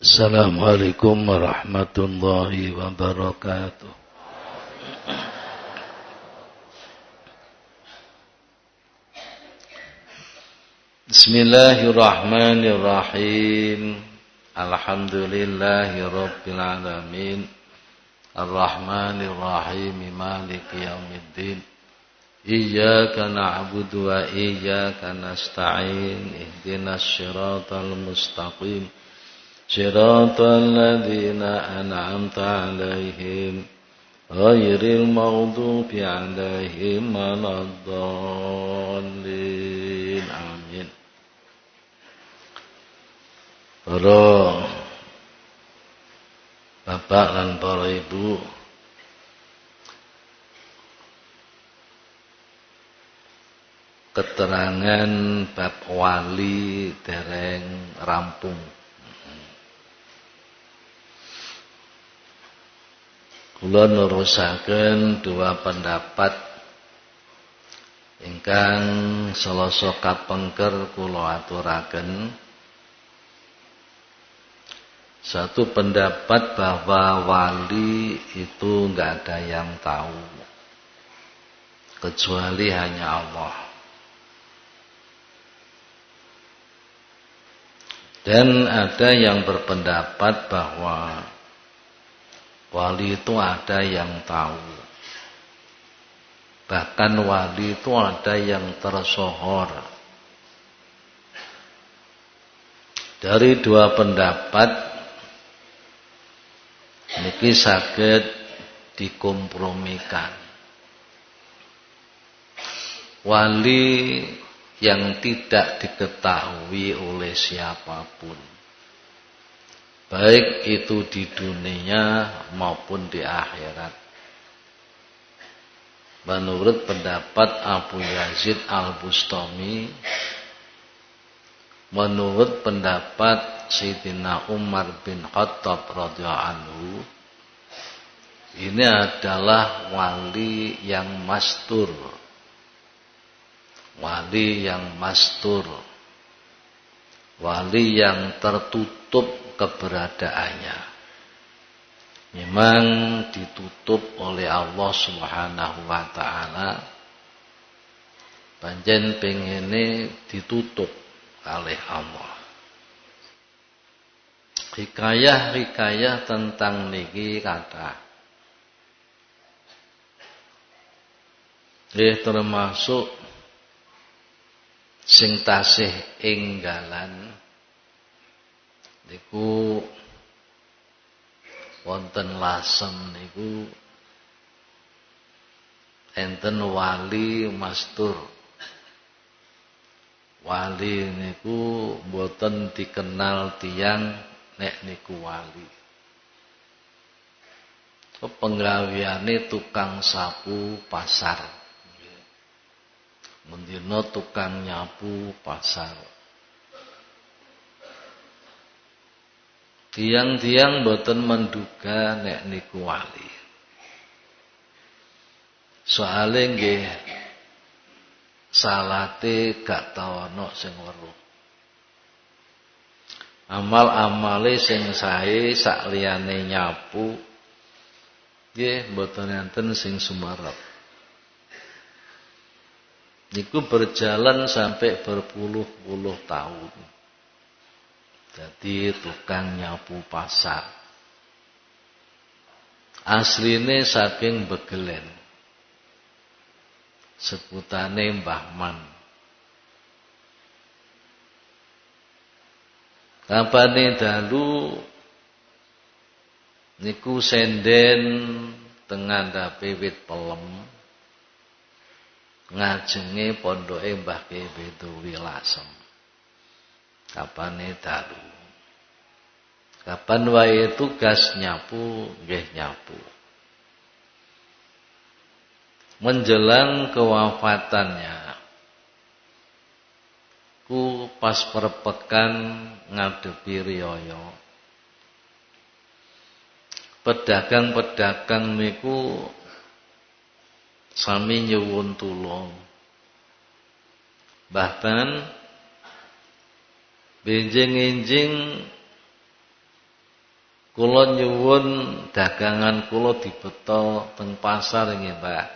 Assalamualaikum warahmatullahi wabarakatuh. Bismillahirrahmanirrahim. Alhamdulillahi rabbil alamin. Arrahmanirrahim. Maliki yaumiddin. Iyyaka na'budu wa. صراط الذين أنعمت عليهم غير المغضوب عليهم ولا الضالين آمين Para bapak dan para ibu keterangan bab wali dereng rampung Kula nurusaken dua pendapat ingkang salasa kapengker kula aturaken. Satu pendapat bahwa wali itu enggak ada yang tahu kecuali hanya Allah. Dan ada yang berpendapat bahwa Wali itu ada yang tahu. Bahkan wali itu ada yang tersohor. Dari dua pendapat ini sakit dikompromikan. Wali yang tidak diketahui oleh siapa pun baik itu di dunia maupun di akhirat. Menurut pendapat Abu Yazid Al-Bustami Menurut pendapat Sayyidina Umar bin Khattab radhiyallahu anhu Ini adalah wali yang mastur Wali yang mastur Wali yang tertutup keberadaannya. Memang ditutup oleh Allah Subhanahu wa taala. Panjen pengene ditutup oleh Allah. Hikayah-hikayah tentang niki kata. Eh termasuk sing tasih niku wonten lasem niku enten wali mastur. Wali niku boten dikenal tiang nek niku wali. Penggaweane tukang sapu pasar. Mendino tukang nyapu pasar Tiang-tiang boten menduga nek niku wali. Soale nggih salate gak tau ana sing weruh. Amal-amale sing sae sak liyane nyapu nggih mboten enten sing sumarep. Niku berjalan sampai berpuluh-puluh tahun. Jadi tukang nyapu pasar. Asline saking Begelen. Sebutane Mbah Man. Kapane dalu niku senden tengah dape wit pelem ngajenge pondoke Mbah Kebetu Wilasem. Kapane dalu. Kapan wae tugas nyapu, nggih nyapu. Menjelang kewafatannya, ku pas perpekan ngadepi riyoyo. Pedagang-pedagang niku sami nyuwun tulung. Bahkan benjing-enjing kula nyuwun dagangan kula dibeto teng pasar nggih Mbak.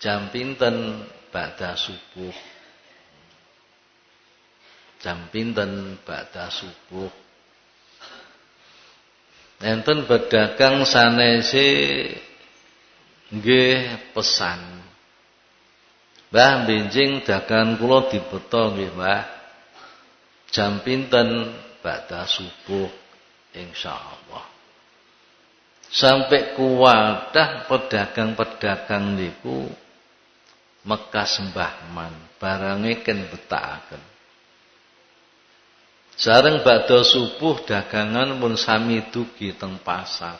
Jam pinten? Badha subuh. Jam pinten? Badha subuh. Enten pedagang sanese nggih pesan. Mbah benjing dagangan kula dibeto nggih Mbah jam pinten badha subuh insyaallah sampai kuwadah pedagang-pedagang niku Mekah sembahman barange ken betakaken Sareng badha subuh dagangan pun sami dugi teng pasar.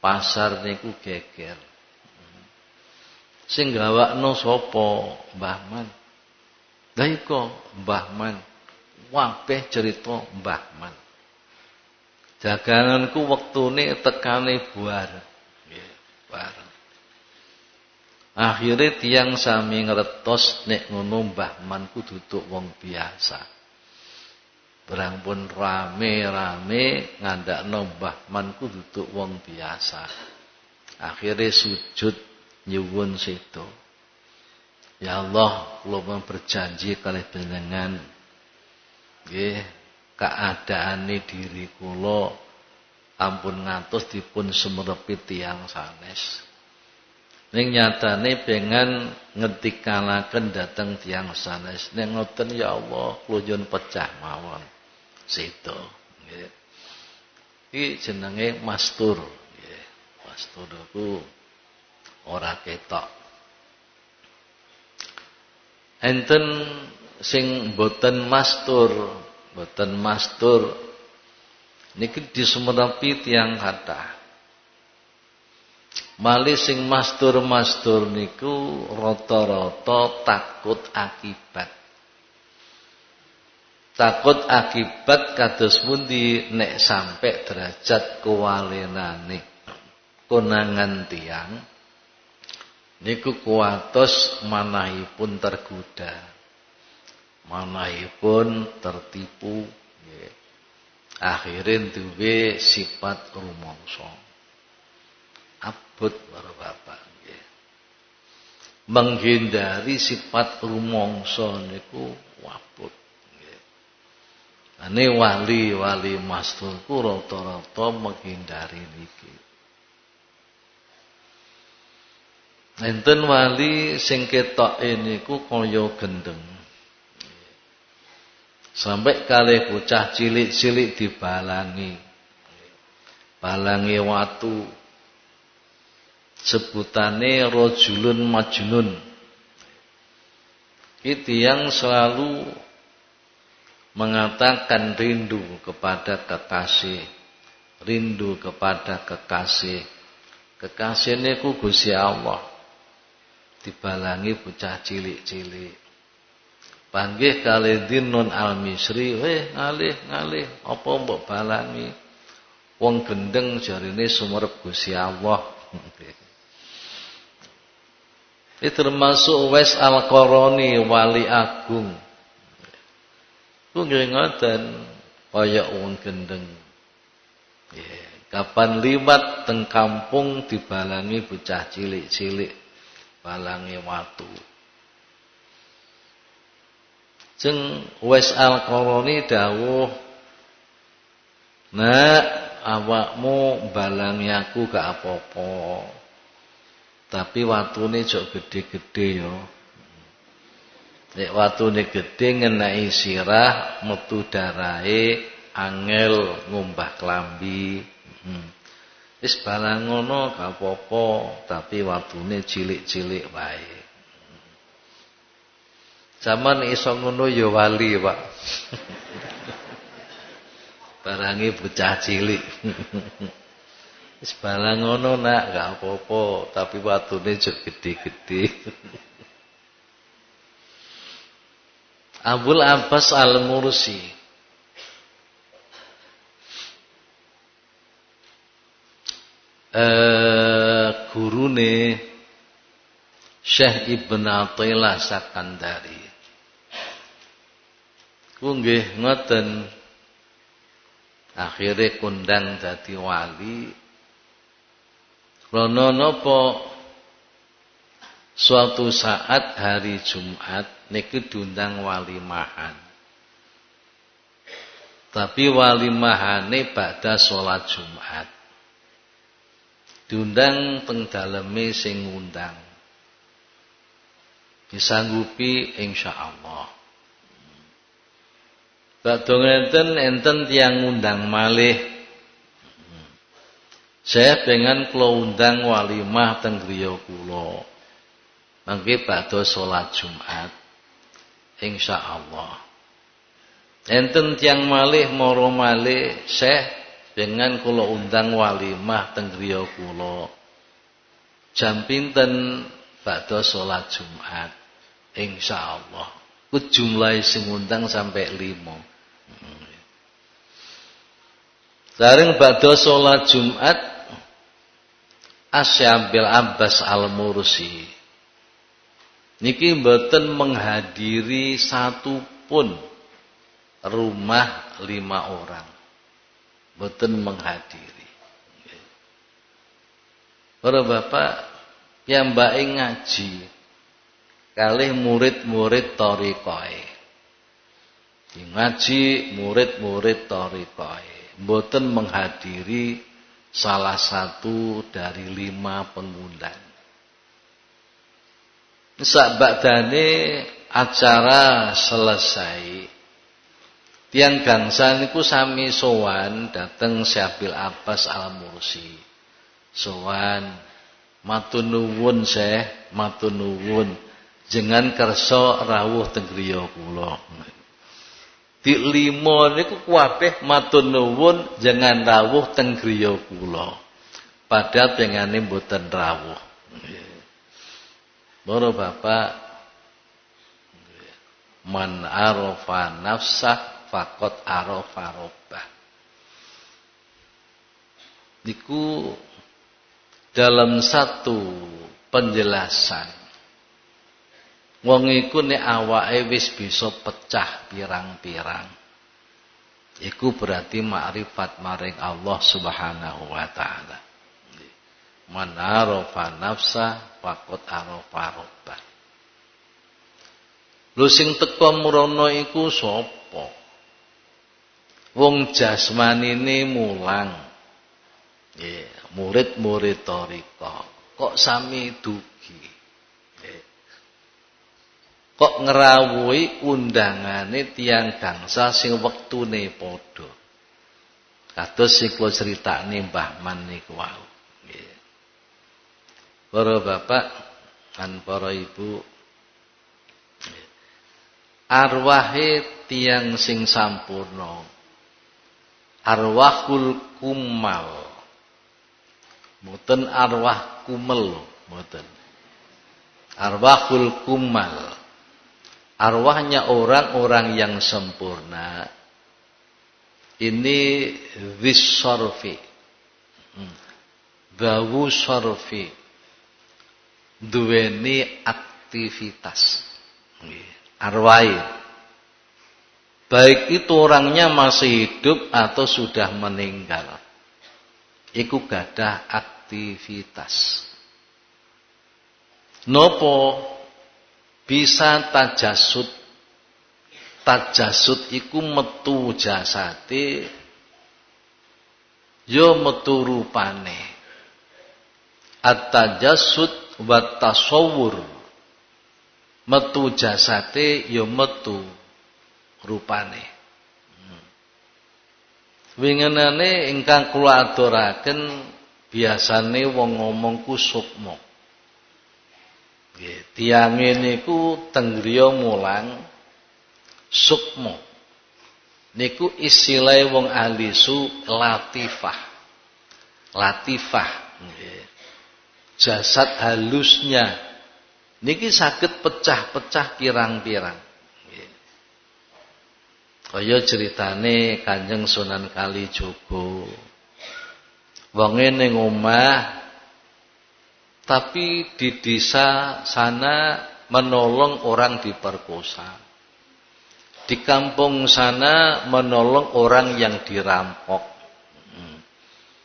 Pasar niku geger. Sing gawakno sapa? Mbah Man. Iko Mbah Man. Wabeh cerita Mbah Man. Daganganku wektune tekane buar. Nggih, bareng. Akhire tiang sami ngertos nek ngono Mbah Man ku duduk wong biasa. Barang pun rame-rame ngandakno Mbah Man ku duduk wong biasa. Akhirnya sujud nyuwun situ. Ya Allah, kula berjanji kali panjenengan nggih keadaane diri kula ampun ngantos dipun semerepi tiyang sanes. Ning nyatane pengen ngetikalaken dateng tiang sanes. Ning ngoten ya Allah, kula pecah mawon. Situ nggih. Iki jenenge mastur nggih. Mastur iku ora ketok. Enten sing boten mastur, boten mastur niki disemenapi tiang kata. Mali sing mastur-mastur niku rata-rata takut akibat. Takut akibat kados pundi nek sampai derajat kewalenane konangan tiang niku kuatos manahipun tergoda. Manahipun tertipu nggih. Akhirin duwe sifat rumangsa. Abot para bapak. Menghindari sifat rumangsa niku wabut. Ini wali-wali masturku rata-rata menghindari niki. Enten wali sing ketoke niku kaya gendeng. Sampai kali bocah cilik-cilik dibalangi. Balangi watu. Sebutane rojulun majnun. Itu yang selalu mengatakan rindu kepada kekasih, rindu kepada kekasih. Kekasih niku Gusti Allah. Dibalangi bocah cilik-cilik. Panggih kali dinun al-misri, weh ngalih ngalih, apa mbok balangi? Wong gendeng jarine sumerep Gusti Allah. Ini termasuk Wes Al-Qarani wali agung Ku nggih ngoten kaya wong gendeng. Kapan liwat teng kampung dibalangi bocah cilik-cilik balangi watu. Jeng wes al-qarani dawuh Nak awakmu balangi aku gak apa-apa. Tapi watune jok gede-gede yo. Nek watune gedhe ngenai sirah metu darahe angel ngumbah klambi. Hmm. Wis barang ngono gak apa-apa, tapi watune cilik-cilik wae. Zaman iso ngono ya wali, Pak. Barangi bocah cilik. Wis barang ngono nak gak apa-apa, tapi watune jek gede-gede. Abul Abbas Al-Mursi eh gurune Syekh Ibn Athilah Sakandari ku nggih ngoten Akhirnya kundang dadi wali. Rono nopo suatu saat hari Jumat niku diundang walimahan. Tapi walimahane pada sholat Jumat. Diundang teng daleme sing ngundang. Disanggupi insyaallah. Badhe ngenten enten tiang ngundang malih. Saya pengen kula undang walimah teng griya kula. Mangke badhe salat Jumat. Insyaallah. Enten tiang malih moro malih Syekh dengan kula undang walimah teng griya kula. Jam pinten badhe salat Jumat. Insyaallah. Ku jumlah sing undang sampai lima. Saring badhe salat Jumat Asyabil Abbas Al-Mursi niki mboten menghadiri satu pun rumah lima orang. Mboten menghadiri. Para bapak yang baik ngaji kali murid-murid torikoy. Ngaji murid-murid torikoy. Mboten menghadiri salah satu dari lima pengundang. Sabadane acara selesai Tiang gangsa niku sami sowan dateng Syabil Abbas Al Mursi. Sowan matur nuwun Syekh, matur nuwun jenengan kersa rawuh teng griya. Di limo niku kabeh matur nuwun jangan rawuh teng griya kula. Padahal pengane mboten rawuh. Para bapak man arafa nafsah fakot arafa robbah. Niku dalam satu penjelasan wong iku nek awake wis bisa pecah pirang-pirang iku berarti makrifat maring Allah Subhanahu wa taala man arafa nafsa faqad arafa rabbah Lho sing teka mrono iku sapa Wong jasmanine mulang. Nggih, murid-murid toriko. Kok sami dugi. Kok ngerawuhi undangane tiang gangsa sing wektune padha. Kados sing kula critakne Mbah Man niku wau. Para bapak dan para ibu. Arwahe tiang sing sampurna. Arwahul kumal. Mboten arwah kumel mboten. Arwahul kumal arwahnya orang-orang yang sempurna ini wisorfi hmm. dawu sorfi duweni aktivitas arwah Baik itu orangnya masih hidup atau sudah meninggal. Iku gadah aktivitas. Nopo bisa tajasud. Tajasud iku metu jasate yo metu rupane. At-tajasud wa tasawur. Metu jasate yo metu rupane. Hmm. Wingenane ingkang kula aturaken biasane wong ngomong ku. Nggih, tiange niku teng griya mulang sukma. Niku istilah wong ahli su latifah. Latifah. Jasad halusnya niki saged pecah-pecah pirang-pirang. Kaya ceritane Kanjeng Sunan Kalijogo. Wonge ning omah tapi di desa sana menolong orang diperkosa. di kampung sana menolong orang yang dirampok. Hmm.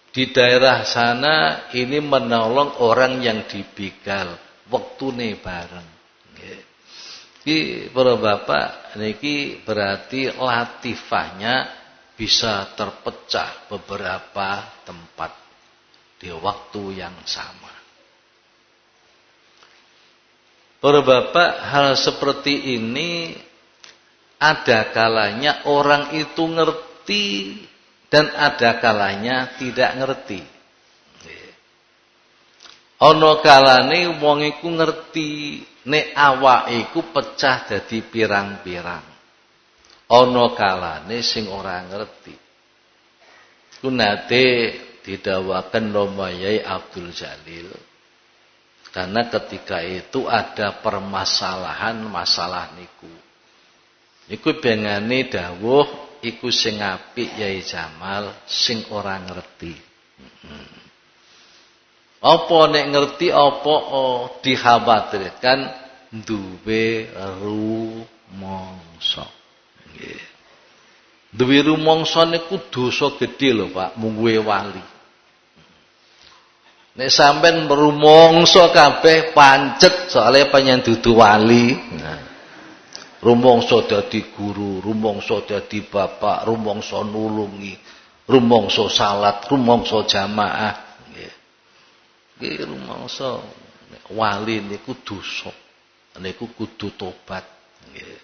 Di daerah sana ini menolong orang yang dibegal. Waktu nih bareng. Ini para bapak niki berarti latifahnya bisa terpecah beberapa tempat di waktu yang sama. Para bapak hal seperti ini ada kalanya orang itu ngerti dan ada kalanya tidak ngerti. Ono kalane wong iku ngerti nek awak iku pecah dadi pirang-pirang. Ono kalane sing ora ngerti. Ku nate didawakan Romayai Abdul Jalil. Karena ketika itu ada permasalahan masalah niku. Iku bengane dawuh iku sing apik Yai Jamal sing ora ngerti. Apa nek ngerti apa oh, dikhawatirkan duwe rumangsa. Nggih. Duwe rumangsa niku dosa gedhe lho Pak, mungguwe wali. Nek sampean rumangsa kabeh pancet soalnya penyen dudu wali. Nah. Rumangsa dadi guru, rumangsa dadi bapak, rumangsa nulungi, rumangsa salat, rumangsa jamaah. Nggih. Rumangsa wali niku dosa. Niku kudu tobat. Nggih.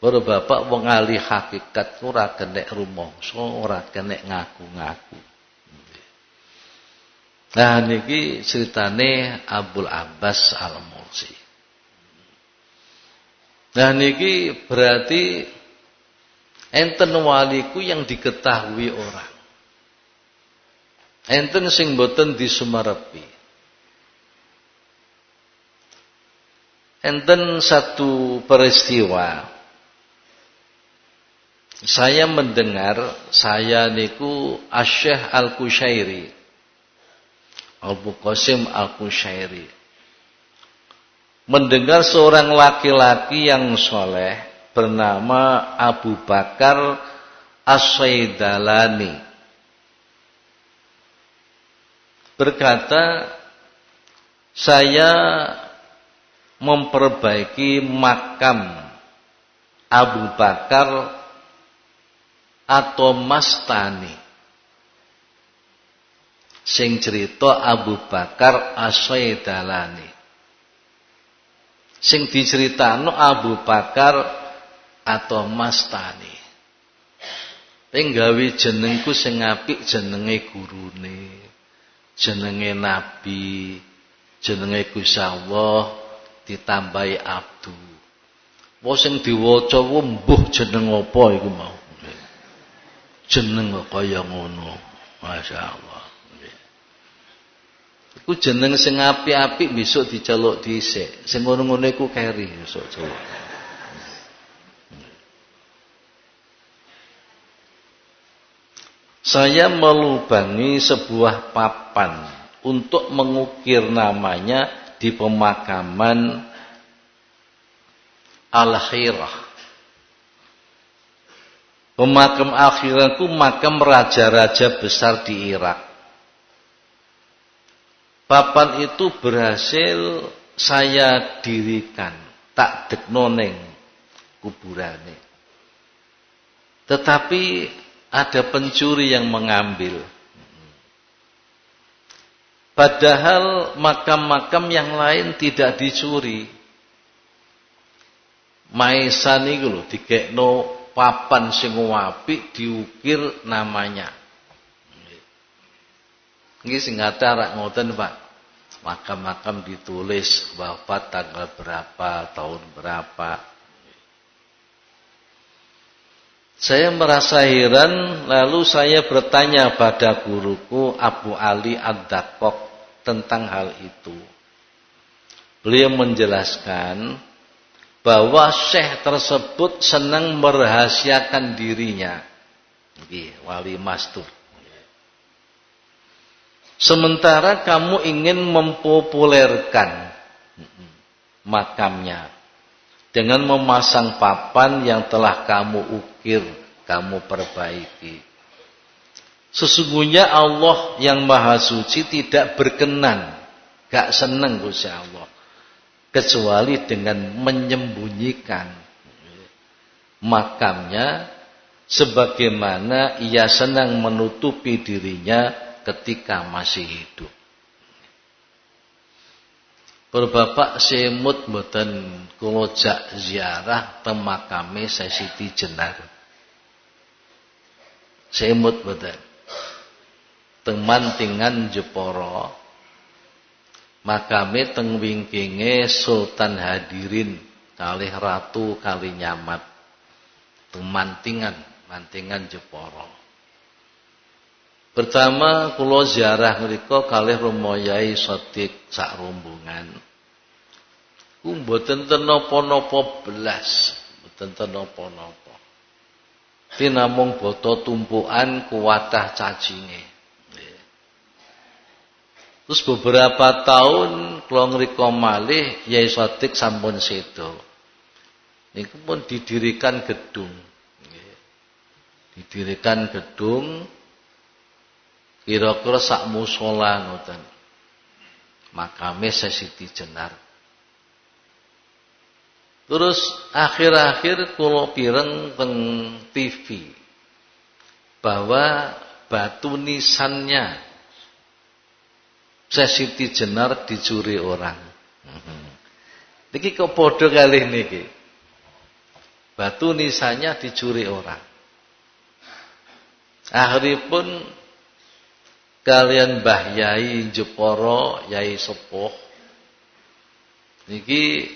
Para bapak wong ahli hakikat ora kenek rumangsa, ora kenek ngaku-ngaku. Nah niki ceritane Abdul Abbas Al-Mursi. Nah niki berarti enten waliku yang diketahui orang. Enten sing boten disumarepi. Enten satu peristiwa. Saya mendengar saya niku Asyih Al-Kusyairi. Abu Qasim Al-Kusyairi mendengar seorang laki-laki yang soleh bernama Abu Bakar As-Saidalani. Berkata saya memperbaiki makam Abu Bakar atau Mastani sing cerita Abu Bakar As-Saidalani sing diceritakno Abu Bakar atau Mas Tani. Penggawe jenengku sing apik jenenge gurune, jenenge nabi, jenenge Gusti ditambahi abdu. Wong sing diwaca mbuh jeneng apa iku mau. Jeneng kaya ngono. Masyaallah. Iku jeneng sing apik-apik besok diceluk dhisik. Sing ngono-ngono iku keri besok celuk. Saya melubangi sebuah papan untuk mengukir namanya di pemakaman Al-Khirah. Pemakam akhiranku makam raja-raja besar di Irak. Papan itu berhasil saya dirikan, tak deknoneng kuburane. Tetapi ada pencuri yang mengambil. Padahal makam-makam yang lain tidak dicuri. Maisan iku lho dikekno papan sing apik diukir namanya. Nggih sing rak ngoten Pak makam-makam ditulis wafat tanggal berapa, tahun berapa. Saya merasa heran, lalu saya bertanya pada guruku Abu Ali Ad-Dakok tentang hal itu. Beliau menjelaskan bahwa syekh tersebut senang merahasiakan dirinya. Wali Mastur. Sementara kamu ingin mempopulerkan makamnya. dengan memasang papan yang telah kamu ukir, kamu perbaiki. Sesungguhnya Allah yang Maha Suci tidak berkenan, gak seneng Gusti Allah. Kecuali dengan menyembunyikan makamnya sebagaimana ia senang menutupi dirinya ketika masih hidup. Berbapak semut mboten kula jak ziarah teng makame Siti Jenar. Semut mboten. Teng mantingan Jepara makame teng wingkinge Sultan Hadirin kalih ratu kali nyamat. Teng mantingan, Jepara. Pertama kula ziarah mriku kalih Romo Yai Sodik sak rombongan. Ku mboten ten napa-napa belas, mboten ten napa-napa. Tinamung boto tumpukan kuwatah cacinge. Terus beberapa tahun kula ngrika malih Yai Sodik sampun sedo. Niku pun didirikan gedung. Didirikan gedung Kira-kira sak musola ngoten. Makame Siti Jenar. Terus akhir-akhir kula pireng teng TV bahwa batu nisannya Siti Jenar dicuri orang. Mhm. Niki kok padha kalih niki. Batu nisannya dicuri orang. Akhiripun kalian Mbah Yai Jeporo, Yai Sepuh niki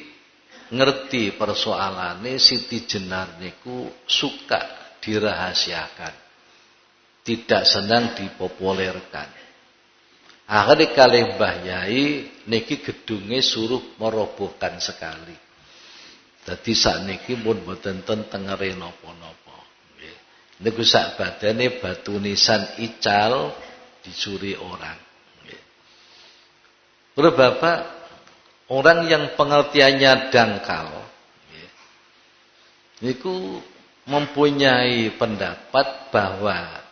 ngerti persoalane Siti Jenar niku suka dirahasiakan. Tidak senang dipopulerkan. Akhirnya kali Mbah Yai niki gedungnya suruh merobohkan sekali. Jadi saat niki pun boten tengere nopo-nopo. Niku sak badane batu nisan ical dicuri orang. Udah Bapak, orang yang pengertiannya dangkal, itu mempunyai pendapat bahwa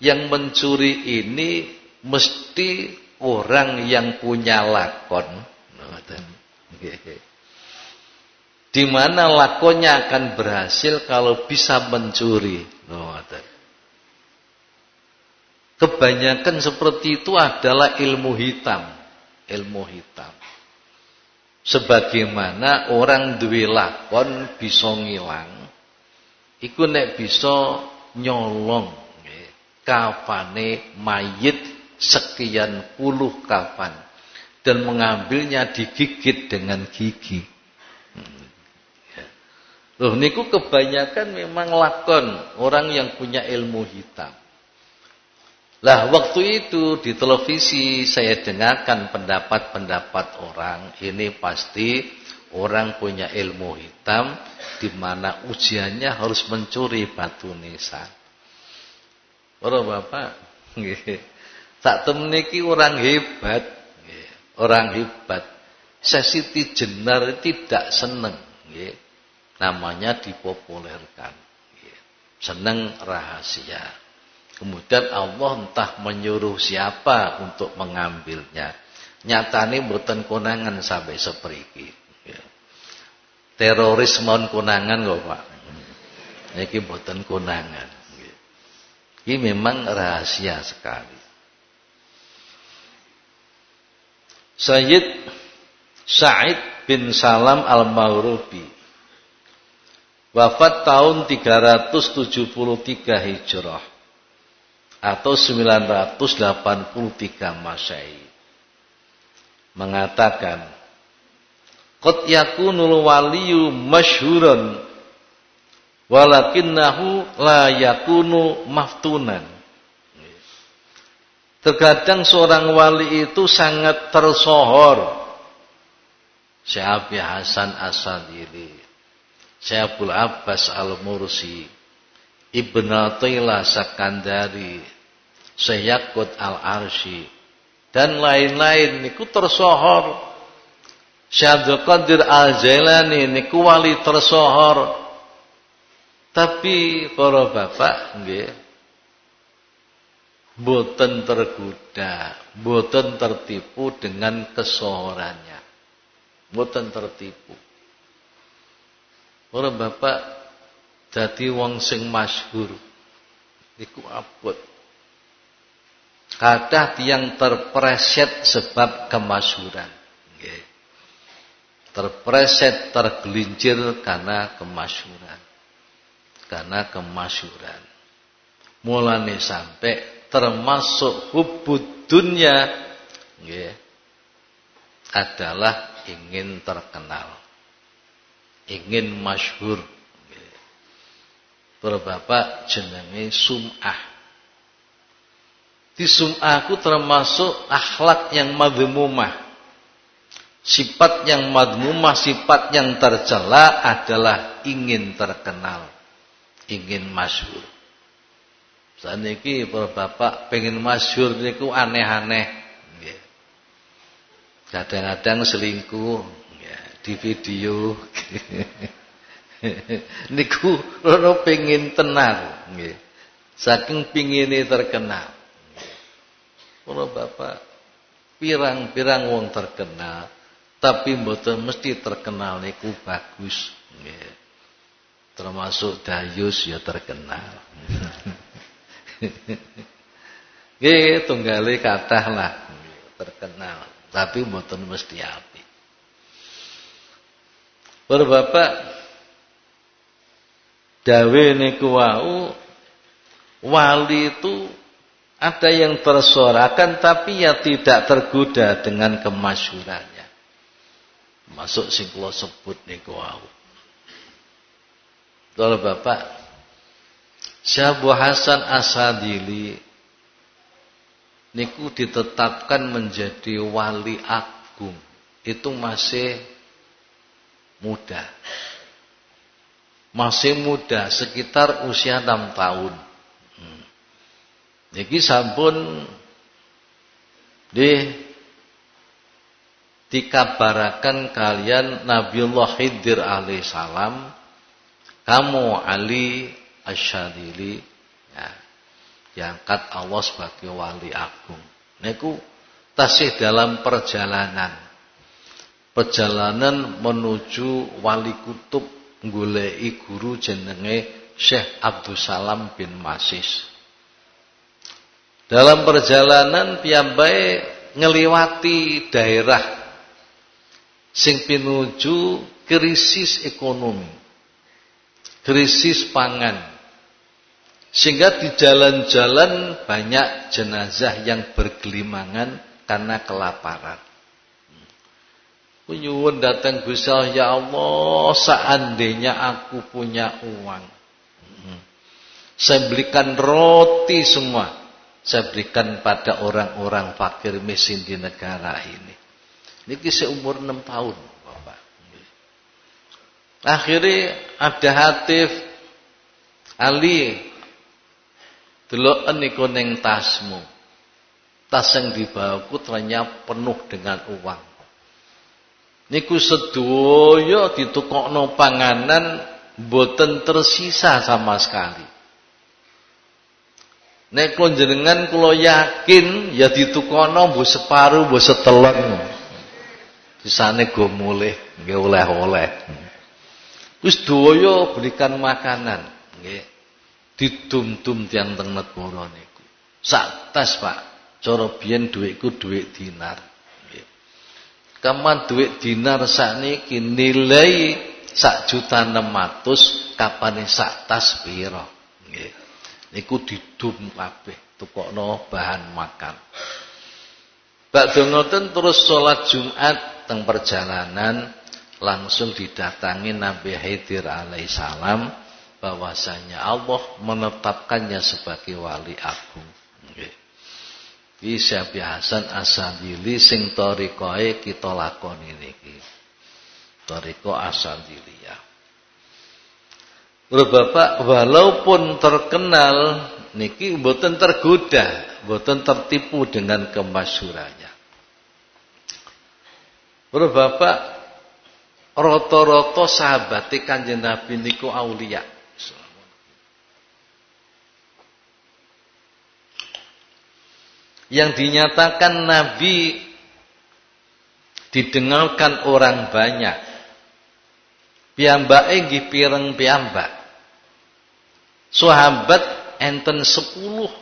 yang mencuri ini mesti orang yang punya lakon. Di mana lakonnya akan berhasil kalau bisa mencuri. Kebanyakan seperti itu adalah ilmu hitam. Ilmu hitam. Sebagaimana orang duwe lakon bisa ngilang. Iku nek bisa nyolong kafane mayit sekian puluh kafan dan mengambilnya digigit dengan gigi. Hmm. Loh niku kebanyakan memang lakon orang yang punya ilmu hitam. Lah waktu itu di televisi saya dengarkan pendapat-pendapat orang. Ini pasti orang punya ilmu hitam di mana ujiannya harus mencuri batu nisan. Para bapak, tak temniki orang hebat, orang hebat. Sesiti Jenar tidak seneng, namanya dipopulerkan. Seneng rahasia. Kemudian Allah entah menyuruh siapa untuk mengambilnya. Nyatane mboten konangan sampai seperiki. Ya. Teroris mohon konangan kok Pak. Niki mboten konangan. Ya. Ini memang rahasia sekali. Sayyid Sa'id bin Salam al-Maurubi wafat tahun 373 Hijrah atau 983 Masehi. Mengatakan Qad yakunul waliyu masyhuran walakinnahu la yakunu maftunan. Terkadang seorang wali itu sangat tersohor. Syekh Hasan Asadili Syekh Abbas Al-Mursi Ibn Athilah Sakandari Syekh al-Arshi dan lain-lain niku tersohor Syekh Qadir Al-Jailani niku wali tersohor. Tapi para bapak nggih boten tergoda, boten tertipu dengan kesohorannya. Boten tertipu. Para bapak dadi wong sing masyhur iku abot. Kadah tiang terpreset sebab kemasyhuran. Nggih. Terpreset, tergelincir karena kemasyhuran. Karena kemasyhuran. Mulane sampai termasuk hubud dunia adalah ingin terkenal. Ingin masyhur. Berbapak jenenge sum'ah di sum'ahku termasuk akhlak yang madmumah. Sifat yang madmumah, sifat yang tercela adalah ingin terkenal, ingin masyhur. Saniki para bapak pengen masyhur niku aneh-aneh. Kadang-kadang selingkuh di video. niku rono pengen tenar Saking pingine terkenal. Para bapak pirang-pirang wong terkenal tapi mboten mesti terkenal niku bagus nggih. Termasuk Dayus ya terkenal. Nggih tunggale kathah lah terkenal tapi mboten mesti api. Para bapak dawe niku wau wali itu ada yang tersorakan tapi ya tidak tergoda dengan kemasyurannya. Masuk sing kula sebut niku wau. Kalau Bapak Syabu Hasan Asadili niku ditetapkan menjadi wali agung. Itu masih muda. Masih muda, sekitar usia enam tahun. Niki sampun di dikabarakan kalian Nabiullah Khidir alaihissalam kamu Ali Asyadili ya, diangkat Allah sebagai wali agung. Niku tasih dalam perjalanan. Perjalanan menuju wali kutub goleki guru jenenge Syekh Abdul Salam bin Masis. Dalam perjalanan piyambai ngeliwati daerah sing pinuju krisis ekonomi, krisis pangan. Sehingga di jalan-jalan banyak jenazah yang bergelimangan karena kelaparan. Kunyuwun datang Gusti ya Allah, seandainya aku punya uang. Hmm. Saya belikan roti semua saya berikan pada orang-orang fakir miskin di negara ini. Ini kisah umur 6 tahun, Bapak. Akhirnya ada Hatif Ali delok niku ning tasmu. Tas yang dibawaku ternyata penuh dengan uang. Niku sedoyo ditukokno panganan boten tersisa sama sekali. Nek kula jenengan yakin ya ditukono mbok separuh mbok setelon. Sisane go mulih nggih oleh-oleh. Wis doyo berikan makanan nggih. Didum-dum tiyang teng negara niku. Sak tas, Pak. Cara biyen dhuwitku dhuwit dinar. Kaman dhuwit dinar sakniki nilai sak juta 600 kapane sak tas pira? Niku didum kabeh tukokno bahan makan. Badhe ngoten terus sholat Jumat teng perjalanan langsung didatangi Nabi Khidir alaihissalam bahwasanya Allah menetapkannya sebagai wali agung. Iki Syabi Hasan Asandili sing torikoe kita lakoni niki. Toriko Asandiliyah. Bapak walaupun terkenal niki mboten tergoda, mboten tertipu dengan kemasyurannya. Bapak rata-rata sahabat Kanjeng Nabi niku aulia. Yang dinyatakan Nabi didengarkan orang banyak. Piyambake nggih pireng piyambak. Sahabat enten sepuluh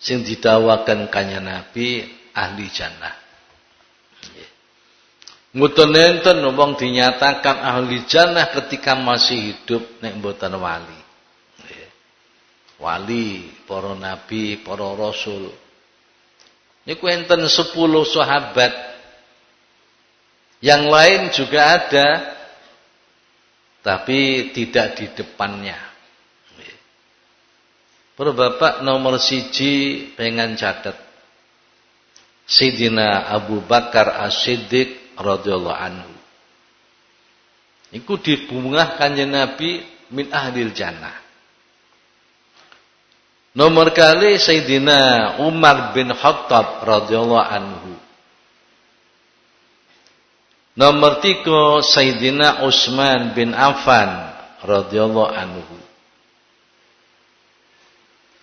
sing didawakan kanya Nabi ahli jannah. Mboten enten wong dinyatakan ahli jannah ketika masih hidup nek mboten wali. Wali, para nabi, para rasul. Niku enten 10 sahabat. Yang lain juga ada tapi tidak di depannya. Para bapak nomor siji pengen catat. Sidina Abu Bakar As-Siddiq radhiyallahu anhu. Iku dibungah kanjeng Nabi min ahlil jannah. Nomor kali Sayyidina Umar bin Khattab radhiyallahu anhu. Nomor tiga Sayyidina Utsman bin Affan radhiyallahu anhu.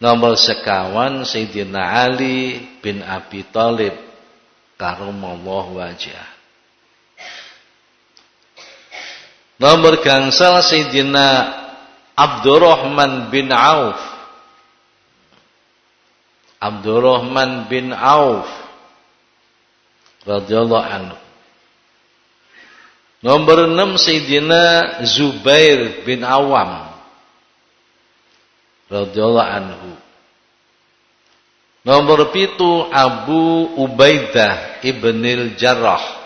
Nomor sekawan Sayyidina Ali bin Abi Thalib karamallahu wajah. Nomor gangsal Sayyidina Abdurrahman bin Auf. Abdurrahman bin Auf radhiyallahu anhu. Nomor enam Sayyidina Zubair bin Awam radhiyallahu anhu. Nomor pitu Abu Ubaidah ibnil Jarrah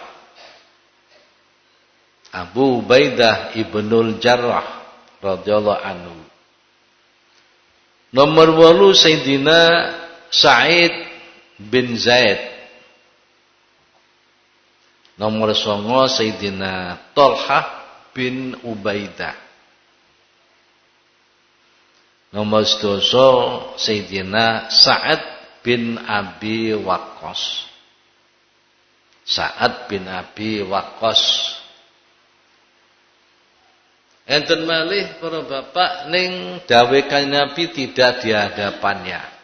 Abu Ubaidah ibnul Jarrah radhiyallahu anhu. Nomor 8 Sayyidina Sa'id bin Zaid. Nomor 9 Sayyidina Talha bin Ubaidah. Nomor 10 Sayyidina Sa'ad bin Abi Waqqas. Sa'ad bin Abi Waqqas Enten malih para bapak ning dawe Nabi tidak di hadapannya.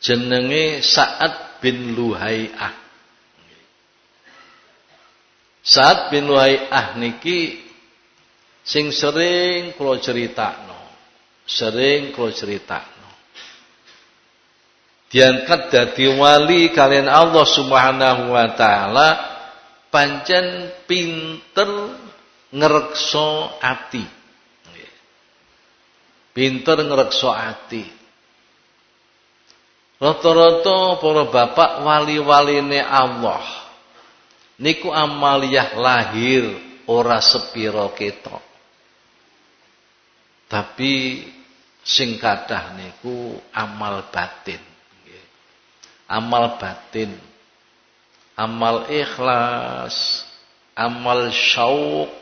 Jenenge Sa'ad bin Luhai'ah. Sa'ad bin Luhai'ah niki sing sering kula critakno. Sering kula critakno. Diangkat dadi wali kalian Allah Subhanahu wa taala pancen pinter ngrekso ati. Pinter ngrekso ati. Rata-rata para bapak wali-waline Allah niku amaliyah lahir ora sepiro ketok. Tapi sing kathah niku amal batin. Amal batin. Amal ikhlas, amal syauq,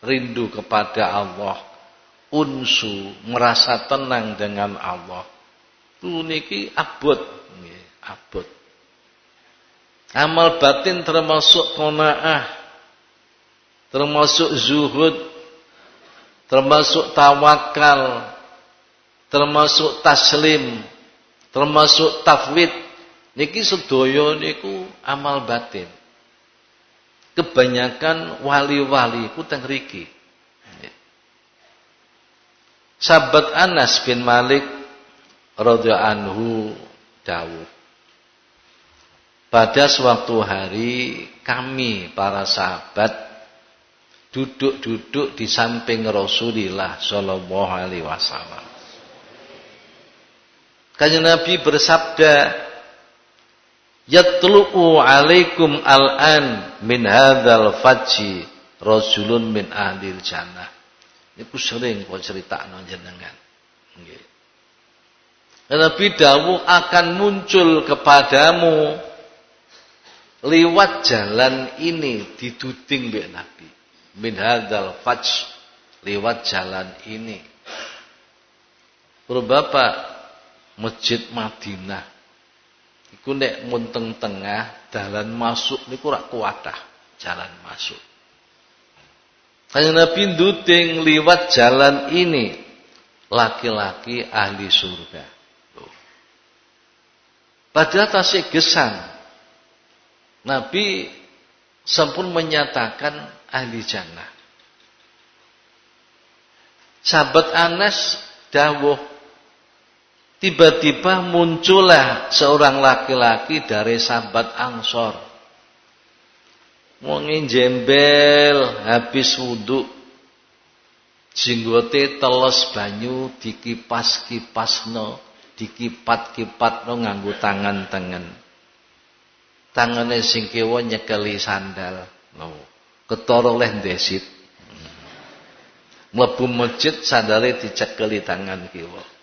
rindu kepada Allah, unsu, merasa tenang dengan Allah. Ku niki abot, abot. Amal batin termasuk qanaah, termasuk zuhud, termasuk tawakal, termasuk taslim, termasuk tafwid. Niki sedaya niku amal batin kebanyakan wali-wali ku teng riki. Sahabat Anas bin Malik radhiyallahu anhu dawuh pada suatu hari kami para sahabat duduk-duduk di samping Rasulullah sallallahu alaihi wasallam. Kanjeng Nabi bersabda, Yatlu'u alaikum al-an min hadzal faji rajulun min ahlil jannah. Iku sering kok critakno jenengan. Nggih. Nabi dawuh akan muncul kepadamu lewat jalan ini diduding mbek Nabi. Min hadzal faj lewat jalan ini. Bapak Masjid Madinah Iku nek munteng tengah dalan masuk niku rak kuwadah. jalan masuk. Kanjeng Nabi nduding liwat jalan ini laki-laki ahli surga. Padahal tasik gesang. Nabi sempun menyatakan ahli jannah. Sahabat Anas dawuh tiba-tiba muncullah seorang laki-laki dari sahabat Ansor Wong jembel habis wudhu jenggote teles banyu dikipas-kipasno, dikipat-kipatno nganggo tangan tengen. Tangane sing kiwa nyekeli sandal. No. Ketara oleh ndesit. Mlebu masjid sandale dicekeli tangan kiwa.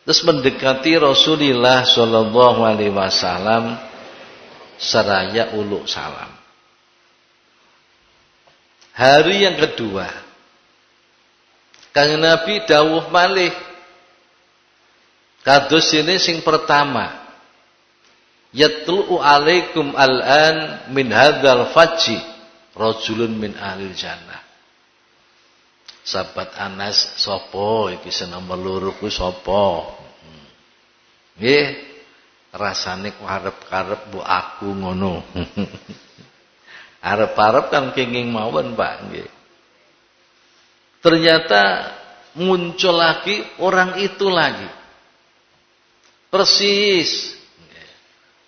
Terus mendekati Rasulullah sallallahu alaihi wasallam seraya uluk salam. Hari yang kedua, Kang Nabi dawuh malih kados ini sing pertama yatlu'u alaikum al'an min hadzal fajji rajulun min ahli jannah sahabat Anas sapa iki nomor loro ku sapa hmm. nggih rasane arep-arep bu aku ngono. arep-arep kan kenging mawon Pak nggih. Ternyata muncul lagi orang itu lagi. Persis.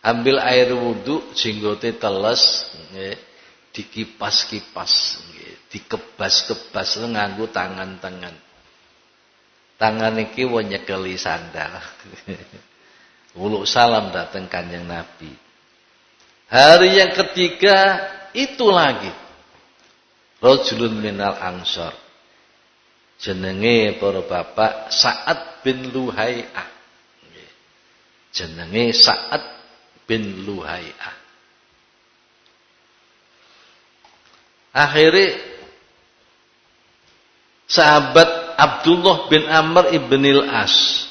Ambil air wudhu, jenggote teles, dikipas-kipas, dikebas-kebas nganggo tangan-tangan. Tangan iki nyekeli sandal. Wulu salam datang kanjeng Nabi. Hari yang ketiga itu lagi. Rajulun minal ansor. Jenenge para bapak Sa'ad bin Luhai'ah. Jenenge Sa'ad bin Luhai'ah. Akhirnya sahabat Abdullah bin Amr ibn al-As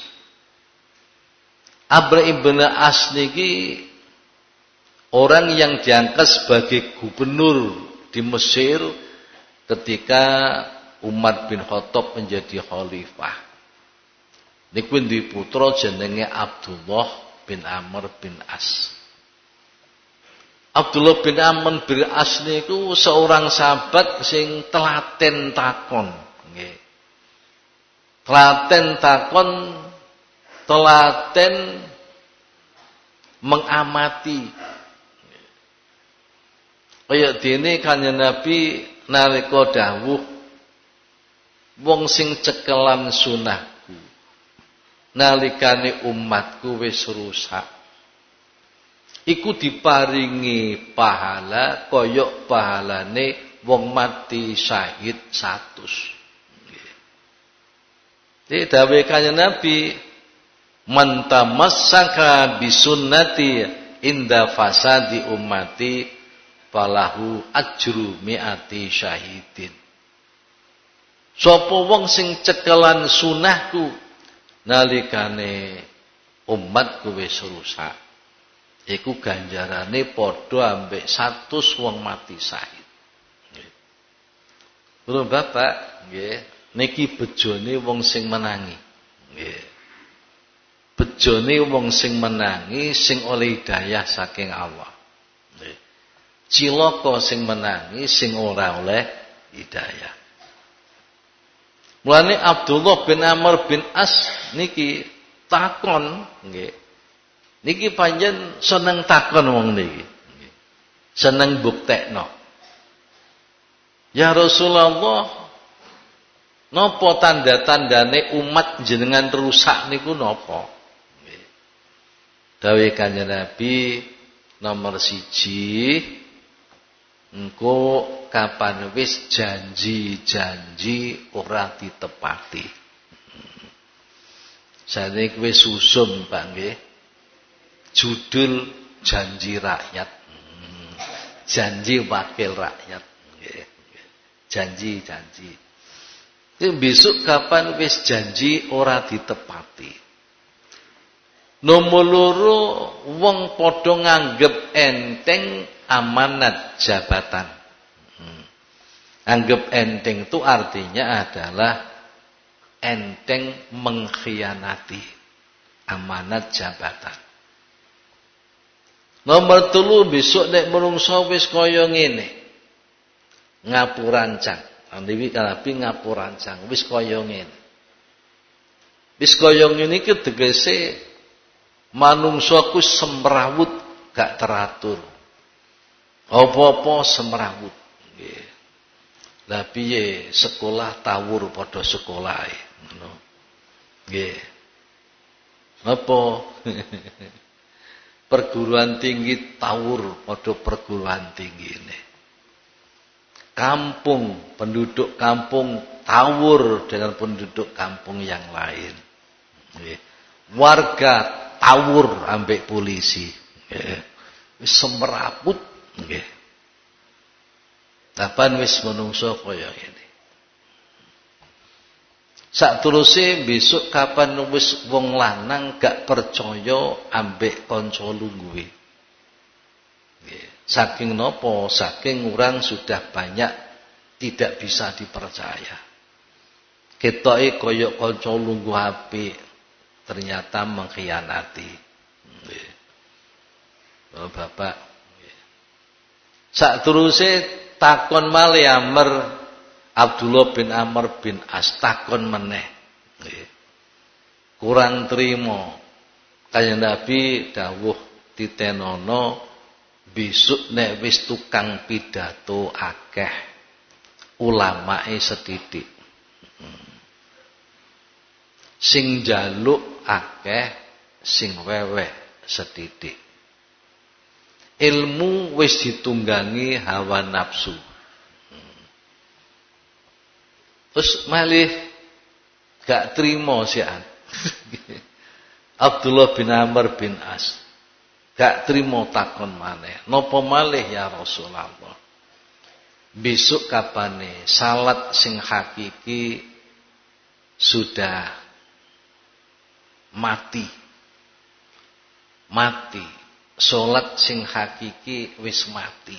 Abra ibn As niki orang yang diangkat sebagai gubernur di Mesir ketika Umar bin Khattab menjadi khalifah. Niku di putra jenenge Abdullah bin Amr bin As. Abdullah bin Amr bin As niku seorang sahabat sing telaten takon, nggih. Telaten takon telaten mengamati kaya dene kanjeng Nabi nalika dawuh wong sing cekelan sunahku nalikane umatku wis rusak. Iku diparingi pahala kaya pahalane wong mati syahid 100 Jadi dawe kanjeng Nabi man tamassaka bisunnati inda fasadi ummati falahu ajru mi'ati syahidin. Sapa wong sing cekelan sunahku nalikane umatku wis rusak. Iku ganjarane padha ambek 100 wong mati syahid nggih. Bapak nggih niki bejone wong sing menangi. Nggih. Bejone wong sing menangi sing oleh hidayah saking Allah. Cilaka sing menangi sing ora oleh hidayah. Mulane Abdullah bin Amr bin As niki takon nggih. Niki panjen seneng takon wong niki. Seneng buktekno. Ya Rasulullah, napa tanda-tandane umat jenengan rusak niku napa? Dawe kanjeng Nabi nomor siji engko kapan wis janji-janji ora ditepati. Jane kowe susum Pak. Judul janji rakyat. Janji wakil rakyat nggih. Janji-janji. Besok kapan wis janji ora ditepati. Nomor loro wong padha nganggep enteng amanat jabatan. Hmm. Anggap enteng itu artinya adalah enteng mengkhianati amanat jabatan. Nomor telu besok nek menungso wis kaya ngene. Ngapurancang. Andiwi kalapi ngapurancang wis kaya ngene. Wis kaya ngene iki tegese manungsa ku semrawut gak teratur. Apa-apa semrawut. Nggih. Lah piye sekolah tawur padha sekolahe ngono. Nggih. Apa? perguruan tinggi tawur pada perguruan tinggi ini. Kampung, penduduk kampung tawur dengan penduduk kampung yang lain. Warga tawur ambek polisi. Semeraput. Tapan wis menungso kaya. Sak terusé besok kapan wis wong lanang gak percaya ambek kanca lungguhe. Saking nopo, saking orang sudah banyak tidak bisa dipercaya. Ketoke kaya kanca lungguh apik ternyata mengkhianati. Oh, Bapak. Sak terusé takon malih Amr Abdullah bin Amr bin As takon meneh. Kurang terima. Kaya Nabi dawuh titenono besok nek wis tukang pidato akeh ulamae setitik. Sing jaluk akeh sing weweh setitik. Ilmu wis ditunggangi hawa nafsu. Terus malih gak terima sian. Abdullah bin Amr bin As. Gak terima takon maneh. Napa malih ya Rasulullah? Besok kapane salat sing hakiki sudah mati. Mati. Salat sing hakiki wis mati.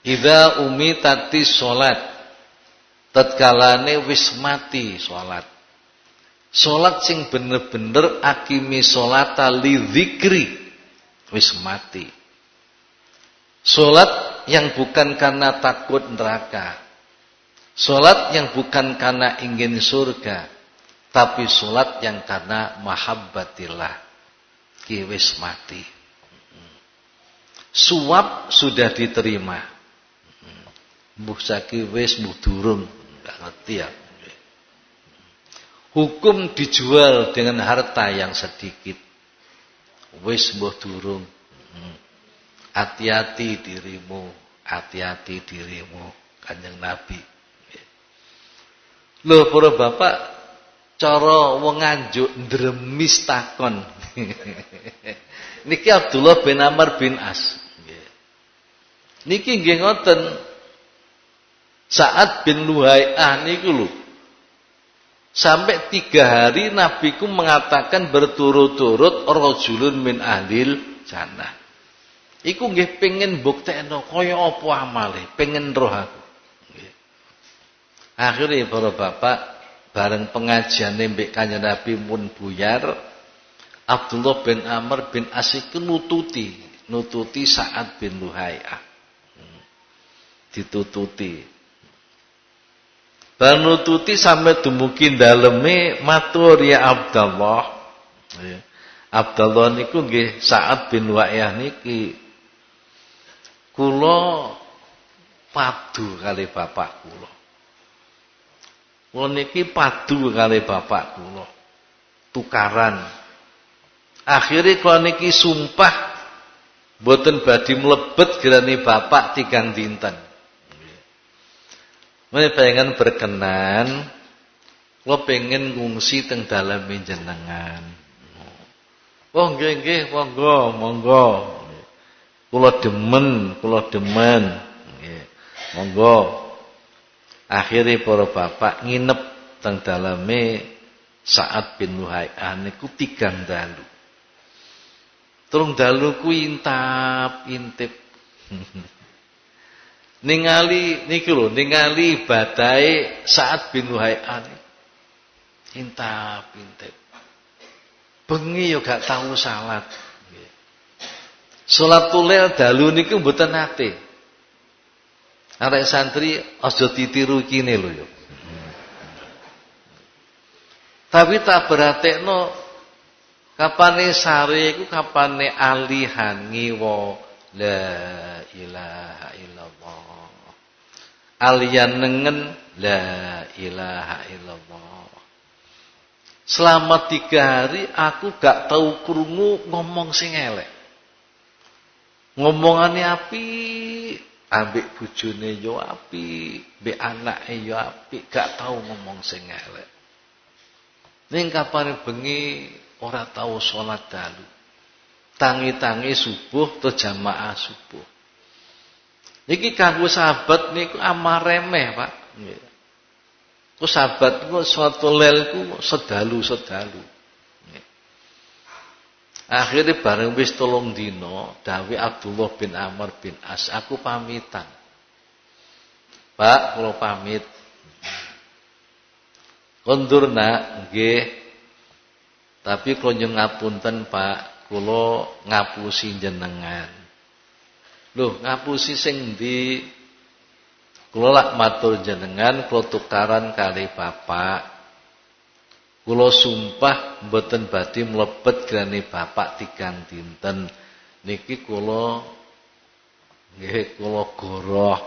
Idza umitati salat tatkalane wis mati salat salat sing bener-bener akimi salata li dzikri wis mati salat yang bukan karena takut neraka salat yang bukan karena ingin surga tapi salat yang karena mahabbatillah ki wis mati suap sudah diterima mbuh saki wis mbuh Enggak ngerti ya. Hukum dijual dengan harta yang sedikit. Wis mbah durung. Hati-hati dirimu, hati-hati dirimu, Kanjeng Nabi. Loh para bapak cara wong nganjuk ndremis takon. Niki Abdullah bin Amr bin As. Niki nggih ngoten Saat bin Luhai'ah niku lho. Sampai tiga hari Nabi ku mengatakan berturut-turut rajulun min ahlil jannah. Iku nggih pengen buktekno kaya apa amale, pengen roh aku. Akhire para bapak bareng pengajian mbek Kanjeng Nabi pun buyar, Abdullah bin Amr bin Asik nututi, nututi saat bin Luhai'ah. Hmm. Ditututi. Banututi sampai dumugi daleme matur ya Abdullah. Ya. Abdullah niku nggih Sa'ad bin Wa'iyah niki. Kula padu kali bapak kula. Niki padu kali bapak kula. Tukaran. Akhirnya kula sumpah boten badhe mlebet gerani bapak tigang dinten. Mulai pengen berkenan, lo pengen ngungsi teng jenengan. Oh nggih nggih monggo monggo. Kula demen, kula demen. Nggih. Monggo. Akhire para bapak nginep teng daleme Sa'ad bin Muhai'an niku tigang dalu. Terung dalu ku intap intip. ningali niki lho, ningali badai Sa'ad bin Muhai'an. Intap intip. Bengi yo gak tahu salat. Salat tulil dalu niku mboten nate. Arek santri aja ditiru kene lho yo. Tapi tak no kapane sare iku kapane alihan ngiwa la ilaha illallah. Alian nengen la ilaha illallah. Selama tiga hari aku gak tahu krungu ngomong sing elek. Ngomongane api, ambek bojone yo api, mbek anake yo api, gak tahu ngomong sing elek. Ning kapane bengi ora tahu salat dalu. Tangi-tangi subuh atau jamaah subuh. Niki kanggo sahabat niku amal remeh, Pak. Ku sahabat ku suatu lel ku sedalu-sedalu. Akhirnya bareng wis tolong dino, Dawi Abdullah bin Amr bin As, aku pamitan. Pak, kalau pamit, Kondurna nggih. Tapi kula ngapunten Pak, kula ngapusi jenengan. Loh, ngapusi sing ndi? Kula lak matur jenengan kula tukaran kali Bapak. Kula sumpah mboten badhe mlebet grane Bapak tigang dinten. Niki kula nggih kula goroh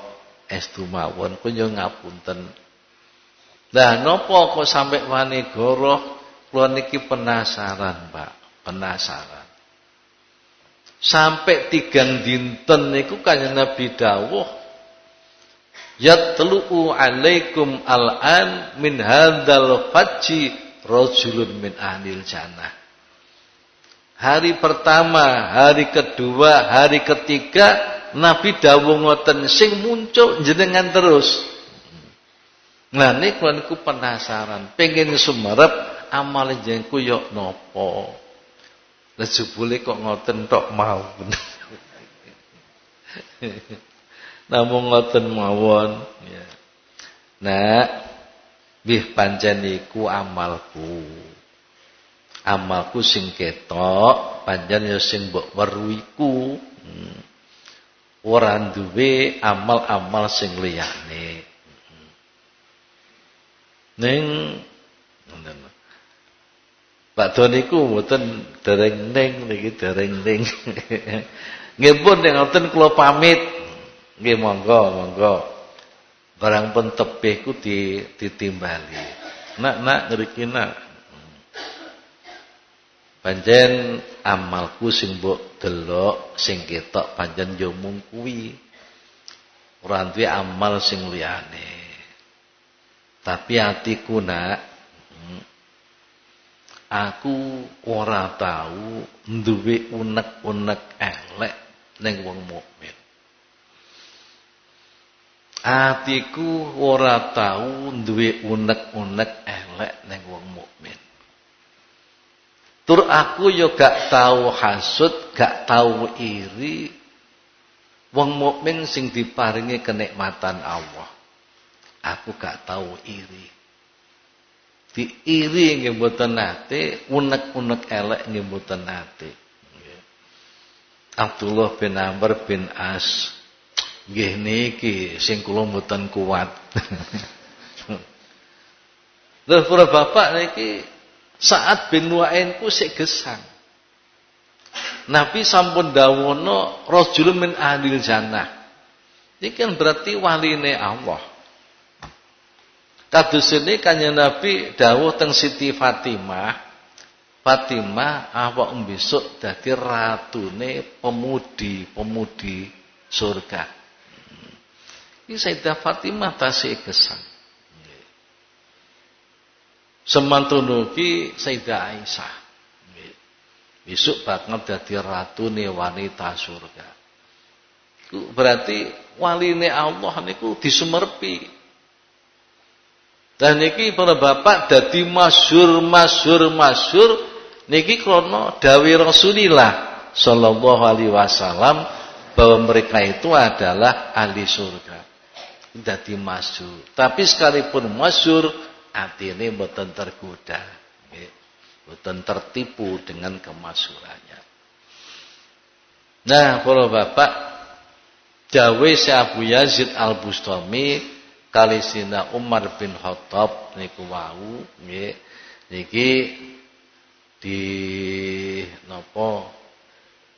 estu mawon kula ngapunten. Lah nopo kok sampai wani goroh kula niki penasaran, Pak. Penasaran. Sampai tigang dinten niku kanjeng Nabi dawuh Yatlu'u alaikum al'an min hadzal fajji rajulun min ahlil jannah. Hari pertama, hari kedua, hari ketiga Nabi dawuh ngoten sing muncul jenengan terus. Nah niku niku penasaran, pengen sumerep amal jenengku yo nopo. Lah jebule kok ngoten tok mau. Namung ngoten mawon ya. Nah, bih pancen iku amalku. Amalku sing ketok, pancen ya sing mbok weruhiku. Hmm. Ora duwe amal-amal sing liyane. Ning Pak Don niku mboten dereng ning niki dereng ning. Nggih pun nek ngoten kula pamit. Nggih monggo monggo. Barang pun tebih ku di, ditimbali. Nak nak ngriki nak. Panjen amalku sing mbok delok sing ketok panjen yo mung kuwi. Ora amal sing liyane. Tapi hatiku nak hmm, aku ora tahu duwe unek-unek elek ning wong mukmin. Atiku ora tahu duwe unek-unek elek ning wong mukmin. Tur aku yo gak tahu hasud, gak tahu iri wong mukmin sing diparingi kenikmatan Allah. Aku gak tahu iri. Diiri nggih mboten nate, unek-unek elek nggih mboten nate. Abdullah bin Amr bin As nggih niki sing kula mboten kuat. Lha para bapak niki saat bin Nuain ku sik gesang. Nabi sampun dawono rajulun min ahlil jannah. Ini kan berarti waline Allah. Kados ini kanjeng Nabi dawuh teng Siti Fatimah. Fatimah awak besok dadi ratune pemudi-pemudi surga. Ini Sayyidah Fatimah tasih kesan. Semantunuki Sayyidah Aisyah. Besok bakal dadi ratune wanita surga. Berarti waline Allah niku disumerpi Dan niki para bapak dadi masyhur masyhur masyhur niki krana dawuh Rasulillah sallallahu alaihi wasallam bahwa mereka itu adalah ahli surga. Dadi masyhur. Tapi sekalipun masyhur atine mboten tergoda. Nggih. Mboten tertipu dengan kemasyhurannya. Nah, para bapak Dawe si Abu Yazid Al-Bustami kali sina Umar bin Khattab niku wau niki di napa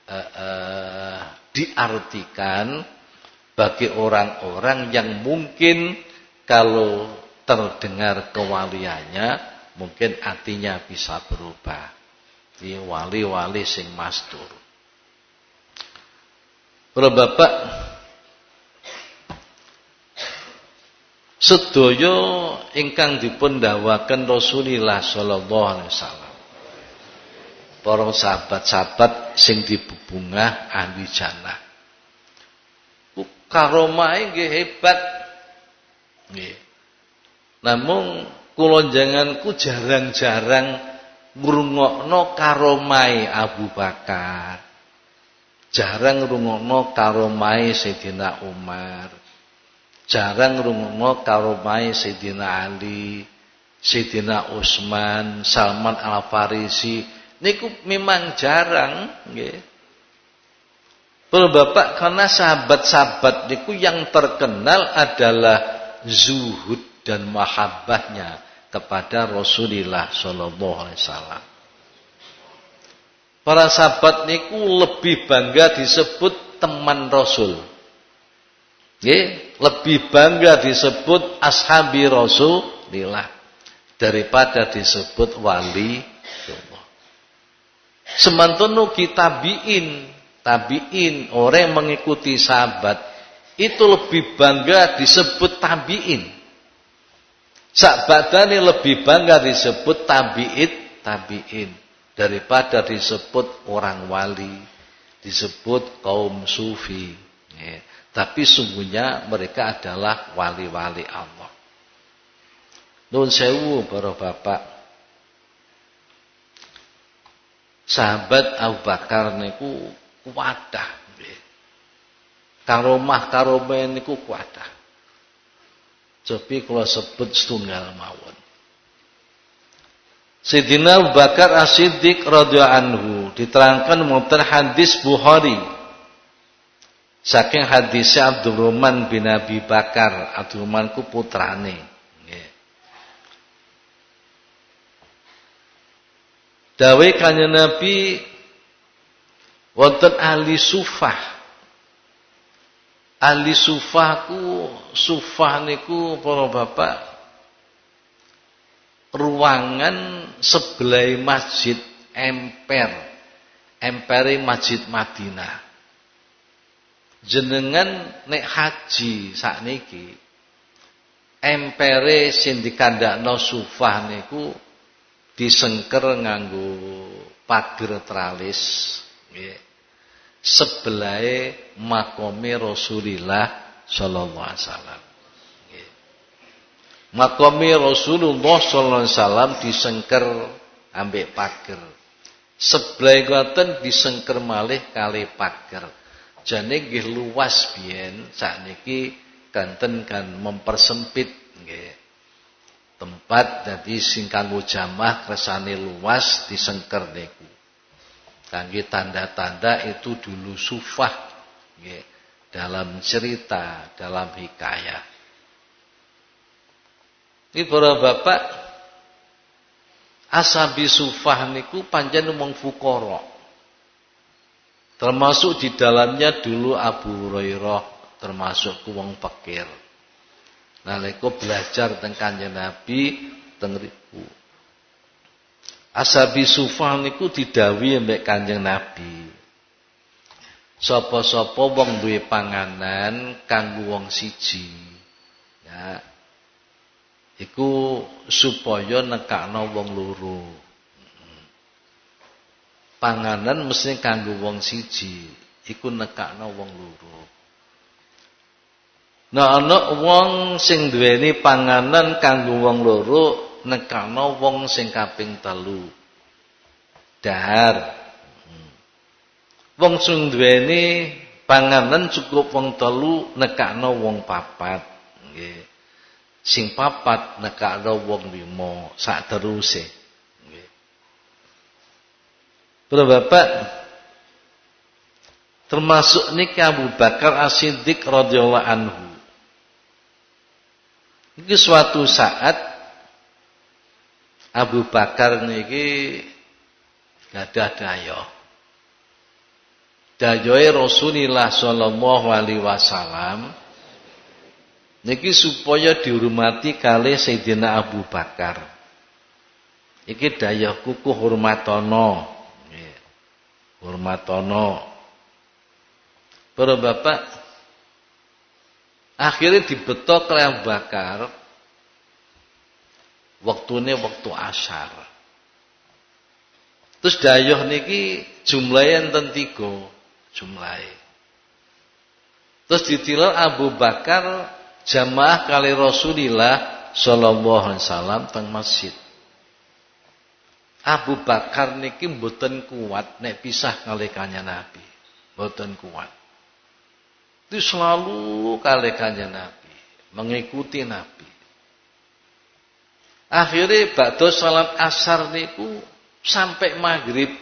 uh, uh, diartikan bagi orang-orang yang mungkin kalau terdengar kewaliannya mungkin artinya bisa berubah. Di wali-wali sing mastur. Para bapak sedaya ingkang dipun dawaken Rasulullah sallallahu alaihi wasallam. Para sahabat-sahabat sing dibebungah ahli jannah. Karomahe nggih hebat. Nggih. Namun kula janganku jarang-jarang ngrungokno karomai Abu Bakar. Jarang ngrungokno karomai Sayyidina Umar jarang rungokno karo mai Sayyidina Ali, Sayyidina Utsman, Salman Al-Farisi niku memang jarang nggih. Bapak karena sahabat-sahabat niku yang terkenal adalah zuhud dan mahabbahnya kepada Rasulullah sallallahu alaihi wasallam. Para sahabat niku lebih bangga disebut teman Rasul. Lebih bangga disebut ashabi Rasulillah daripada disebut wali Allah. Semantono tabiin, tabiin orang yang mengikuti sahabat itu lebih bangga disebut tabiin. Sakbadane lebih bangga disebut tabiit, tabiin daripada disebut orang wali, disebut kaum sufi. Ya. Tapi sungguhnya mereka adalah wali-wali Allah. Nun sewu para bapak. Sahabat Abu Bakar niku kuwadah. Karomah karomah niku kuwadah. Tapi kalau sebut setunggal mawon. Sayyidina Abu Bakar As-Siddiq anhu diterangkan muter hadis Bukhari Saking hadisnya Abdurrahman bin Abi Bakar, Abdurrahman ku putrane. Dawe kanjeng Nabi wonten ahli sufah. Ahli sufah ku sufah niku para bapak ruangan sebelah masjid emper. Empere Masjid Madinah jenengan nek haji sakniki empere sing dikandakno sufah niku disengker nganggo pager tralis nggih sebelahe makome Rasulillah sallallahu alaihi wasallam. Makome Rasulullah sallallahu alaihi wasallam disengker ambek pager. Sebelah ngoten disengker malih kali pager. Jane nggih luas biyen sakniki kanten kan mempersempit tempat dadi sing kanggo jamaah kersane luas disengker niku kangge tanda-tanda itu dulu sufah nggih. Dalam cerita dalam hikayah. Ini para bapak asabi sufah niku panjang umum fukara. Termasuk di dalamnya dulu Abu Hurairah termasuk wong fakir. Nalika belajar tentang Kanjeng Nabi teng Asabi Sufah niku didawi mbek Kanjeng Nabi. Sapa-sapa wong duwe panganan kanggo wong siji. Ya. Iku supaya nekakno wong loro panganan mesti kanggo wong siji iku nekakno wong loro Nah ana wong sing duweni panganan kanggo wong loro nekano wong sing kaping telu. Dahar. Wong sing duweni panganan cukup wong telu nekano wong papat. Nggih. Sing papat nekano wong lima sak teruse. Nggih. Bapak termasuk niki Abu Bakar As-Siddiq radhiyallahu anhu. Iki suatu saat Abu Bakar niki gadah dayo. Dayoe Rasulullah sallallahu alaihi wasallam niki supaya dihormati kali Sayyidina Abu Bakar. Iki daya kuku hormatono. Hormatono. Para bapak akhirnya dibetok oleh bakar waktunya waktu asar. Terus dayuh niki jumlahnya enten tiga jumlahnya. Terus ditilal Abu Bakar jamaah kali Rasulillah sallallahu alaihi wasallam teng masjid. Abu Bakar niki mboten kuat nek pisah kali kanya Nabi. Mboten kuat. Itu selalu kali kanjeng Nabi, mengikuti Nabi. Akhirnya bakdo salat asar niku sampai maghrib.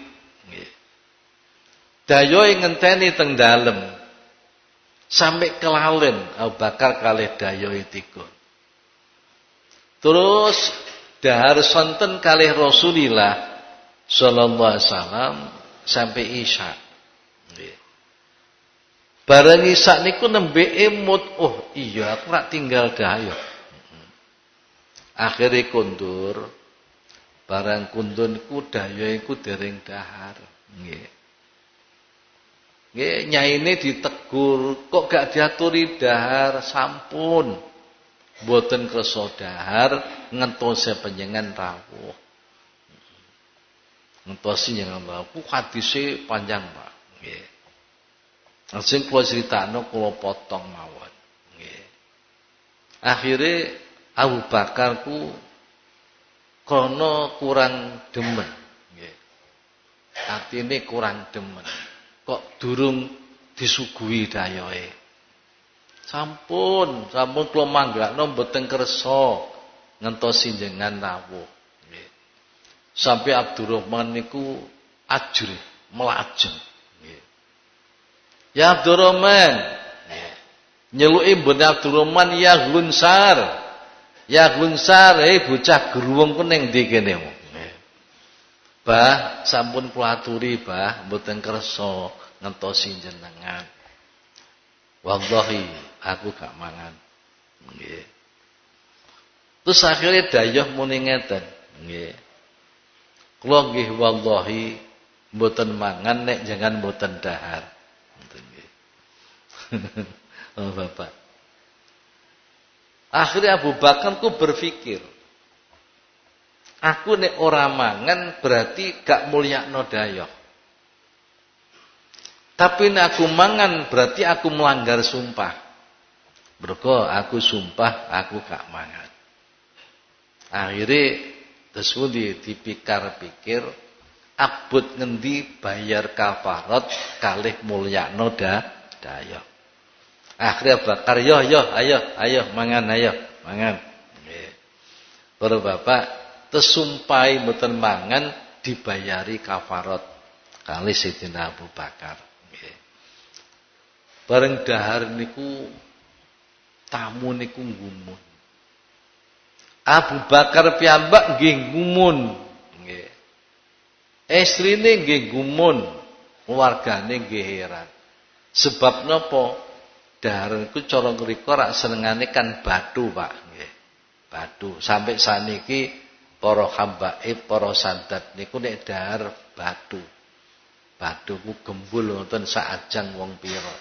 Dayo ngenteni teng dalem. Sampai kelalen Abu Bakar kali dayo itu. Terus dahar sonten kali Rasulillah sallallahu alaihi wasallam sampai Isya. Barang isak niku nembe emut, oh iya aku rak tinggal dayo. Akhirnya kundur. Barang kundunku dayo iku dereng dahar. Nggih. Nggih, nyaine ditegur, kok gak diaturi dahar sampun. Mboten kersa dahar ngentose panjenengan rawuh. Ngentosi jenengan rawuh hadise panjang, Pak. Nggih. Sing kula critakno kula potong mawon. Akhire Abu Bakar ku kono kurang demen. Nggih. Atine kurang demen. Kok durung disuguhi dayoe. Sampun, sampun kula manggakno mboten kersa ngentosi jenengan rawuh. Sampai Abdurrahman niku ajrih, melajeng. Ya Abdurrahman. Nyeluki Mbun Abdurrahman ya Gunsar. Ya Gunsar, eh bocah geruwung ku ning ndi kene? Bah, sampun kula aturi, Bah, mboten kersa ngentosi jenengan. Wallahi, aku gak mangan. Nggih. Terus akhirnya dayah muni ngeten, nggih. Kula nggih wallahi mboten mangan nek jangan mboten dahar. oh, Bapak. Akhirnya Abu Bakar ku berpikir, aku nek ora mangan berarti gak mulia dayoh. Tapi nek aku mangan berarti aku melanggar sumpah. Berko aku sumpah aku gak mangan. Akhirnya terus dipikir-pikir abut ngendi bayar kafarat kalih mulia noda dayoh. Akhirnya bakar, yo yo, ayo, ayo, mangan, ayo, mangan. Para bapak, tesumpai mboten mangan dibayari kafarat kali Sayyidina Abu Bakar. Bareng dahar niku tamu niku ngumun. Abu Bakar piyambak nggih ngumun. Nggih. Estrine nggih ngumun, keluargane nggih heran. Sebab napa? Dahar iku cara ngriko rak senengane kan batu, Pak, nggih. Batu. Sampai saniki para hambaib, para sandat niku nek dahar batu. Batu ku gembul wonten saajang wong pira.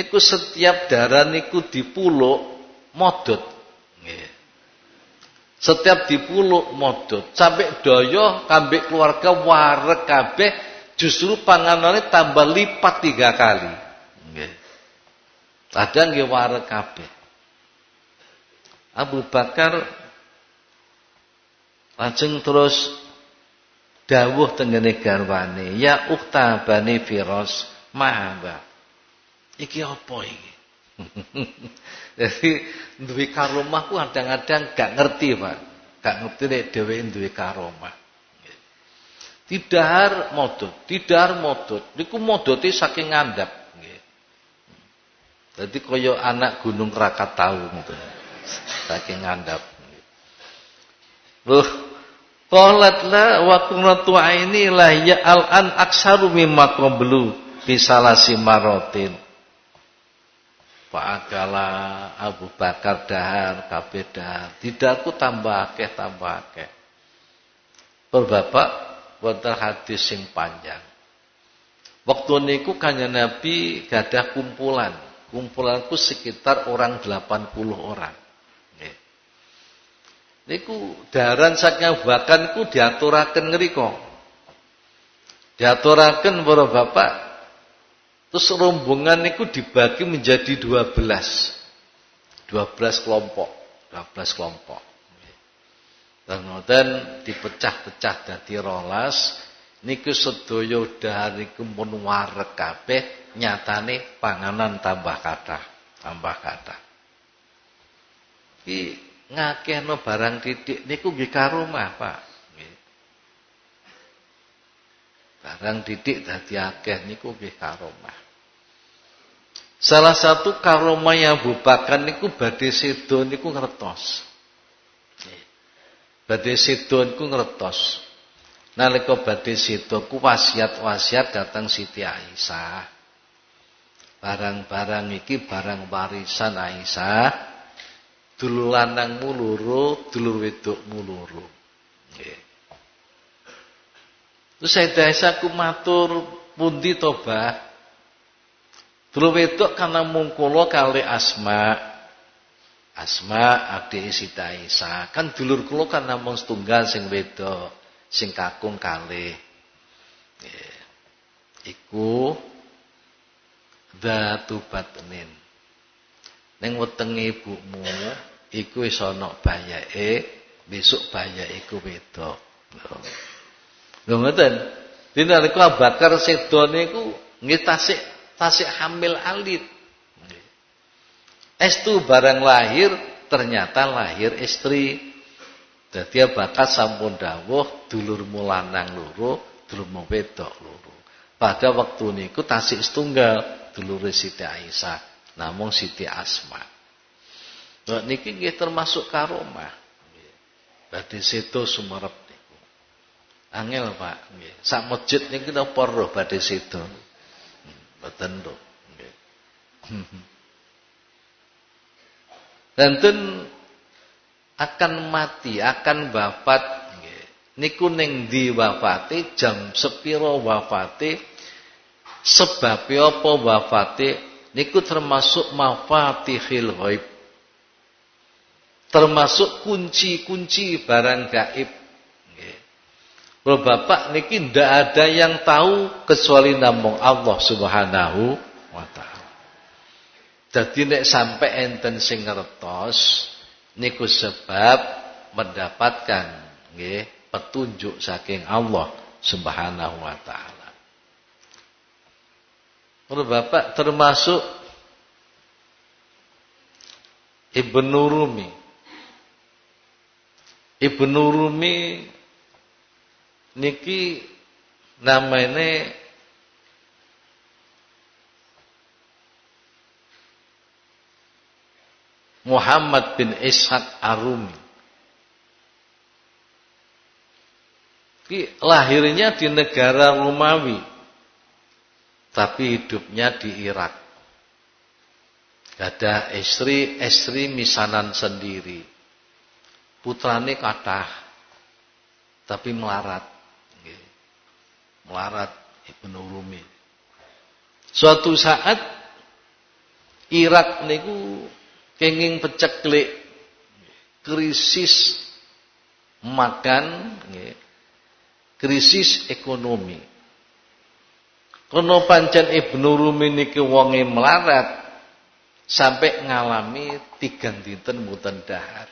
Niku setiap darah niku dipuluk modot. Nggih. Setiap dipuluk modot sampai doyo kambek keluarga warek kabeh justru panganane tambah lipat tiga kali. Nggih. Kadang nggih wareg kabeh. Abu Bakar lajeng terus dawuh tengene garwane, "Ya ukhta Bani Firas, mahaba." Iki apa iki? Jadi duwe karomah ku kadang-kadang gak ngerti, Pak. Gak ngerti nek dhewe duwe karomah. Tidar modot, tidar modot. Niku modote saking ngandap Dadi kaya anak gunung Krakatau ngoten. Saking ngandap. Loh, qalat la wa kunatu aini la ya al-an aksaru mimma qablu bisalasi marotin. Fa'akala Abu Bakar dahar kabeh dahar. Tidakku tambah akeh tambah akeh. Bapak wonten hadis sing panjang. Waktu niku kanya Nabi gadah kumpulan. Kumpulanku sekitar orang 80 orang. Nggih. Niku daran saking bahkan ku diaturaken ngriko. Diaturaken para bapak Terus rombongan itu dibagi menjadi 12. 12 kelompok, 12 kelompok. Dan kemudian dipecah-pecah dadi rolas niku sedaya dahar niku mun wareg kabeh nyatane panganan tambah kathah, tambah kathah. Iki ngakehno barang titik niku nggih karomah, Pak. Barang titik dadi akeh niku nggih karomah. Salah satu karomah yang Abu Bakar niku badhe sedo niku ngertos. Badhe sedo niku ngertos. Nalika badhe sedo ku wasiat-wasiat datang Siti Aisyah. Barang-barang iki barang warisan Aisyah. Dulur lanang muluru, dulur wedok muluru. Nggih. Terus Sayyidah Aisyah ku matur pundi tobat Dulu wedok karena mungkulo kali Asma. Asma adik Siti Aisyah. Kan dulur kula kan namung setunggal sing wedok, sing kakung kali. Iku datu batnin. Ning wetenge ibumu iku wis ana bayake, besok bayake iku wedok. Lho ngoten. Dina nalika Bakar sedo niku nggih tasik tasik hamil alit. Estu barang lahir ternyata lahir istri. Dadi bakat sampun dawuh dulur mulanang loro, dulur wedok loro. Pada waktu niku tasik setunggal dulur Siti Aisyah, namung Siti Asma. Nah niki nggih termasuk karomah. Badhe sedo sumerep niku. Angel Pak nggih. Sak masjid niki napa roh badhe sedo. Boten lho. Nggih. akan mati, akan wafat. Niku ning ndi wafate, jam sepiro wafate, sebab apa wafate niku termasuk mafatihil ghaib. Termasuk kunci-kunci barang gaib kalau Bapak niki ndak ada yang tahu kecuali namung Allah Subhanahu wa taala. Jadi nek sampai enten sing ngertos niku sebab mendapatkan nggih petunjuk saking Allah Subhanahu wa taala. Bapak termasuk Ibnu Rumi. Ibnu Rumi niki namanya Muhammad bin Ishaq Arumi. lahirnya di negara Romawi, tapi hidupnya di Irak. Ada istri, istri misanan sendiri. Putrane kathah, tapi melarat melarat Ibnu Rumi. Suatu saat Irak niku kenging peceklik krisis makan krisis ekonomi. Kono pancen Ibnu Rumi niki wonge melarat sampai ngalami tigang dinten mboten dahar.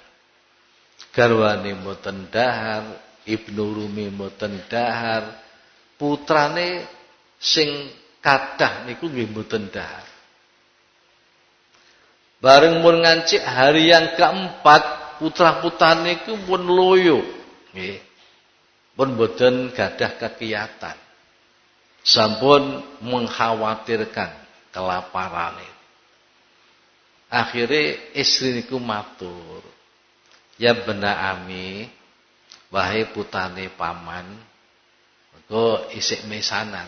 Garwane mboten dahar, Ibnu Rumi mboten dahar, putrane sing kadah niku nggih mboten dahar. Bareng mun ngancik hari yang keempat, putra-putrane iku pun loyo. Nggih. Pun boten gadah kegiatan. Sampun mengkhawatirkan kelaparan Akhirnya istri niku matur. Ya bena ami, wahai putane paman, engko isik mesanan.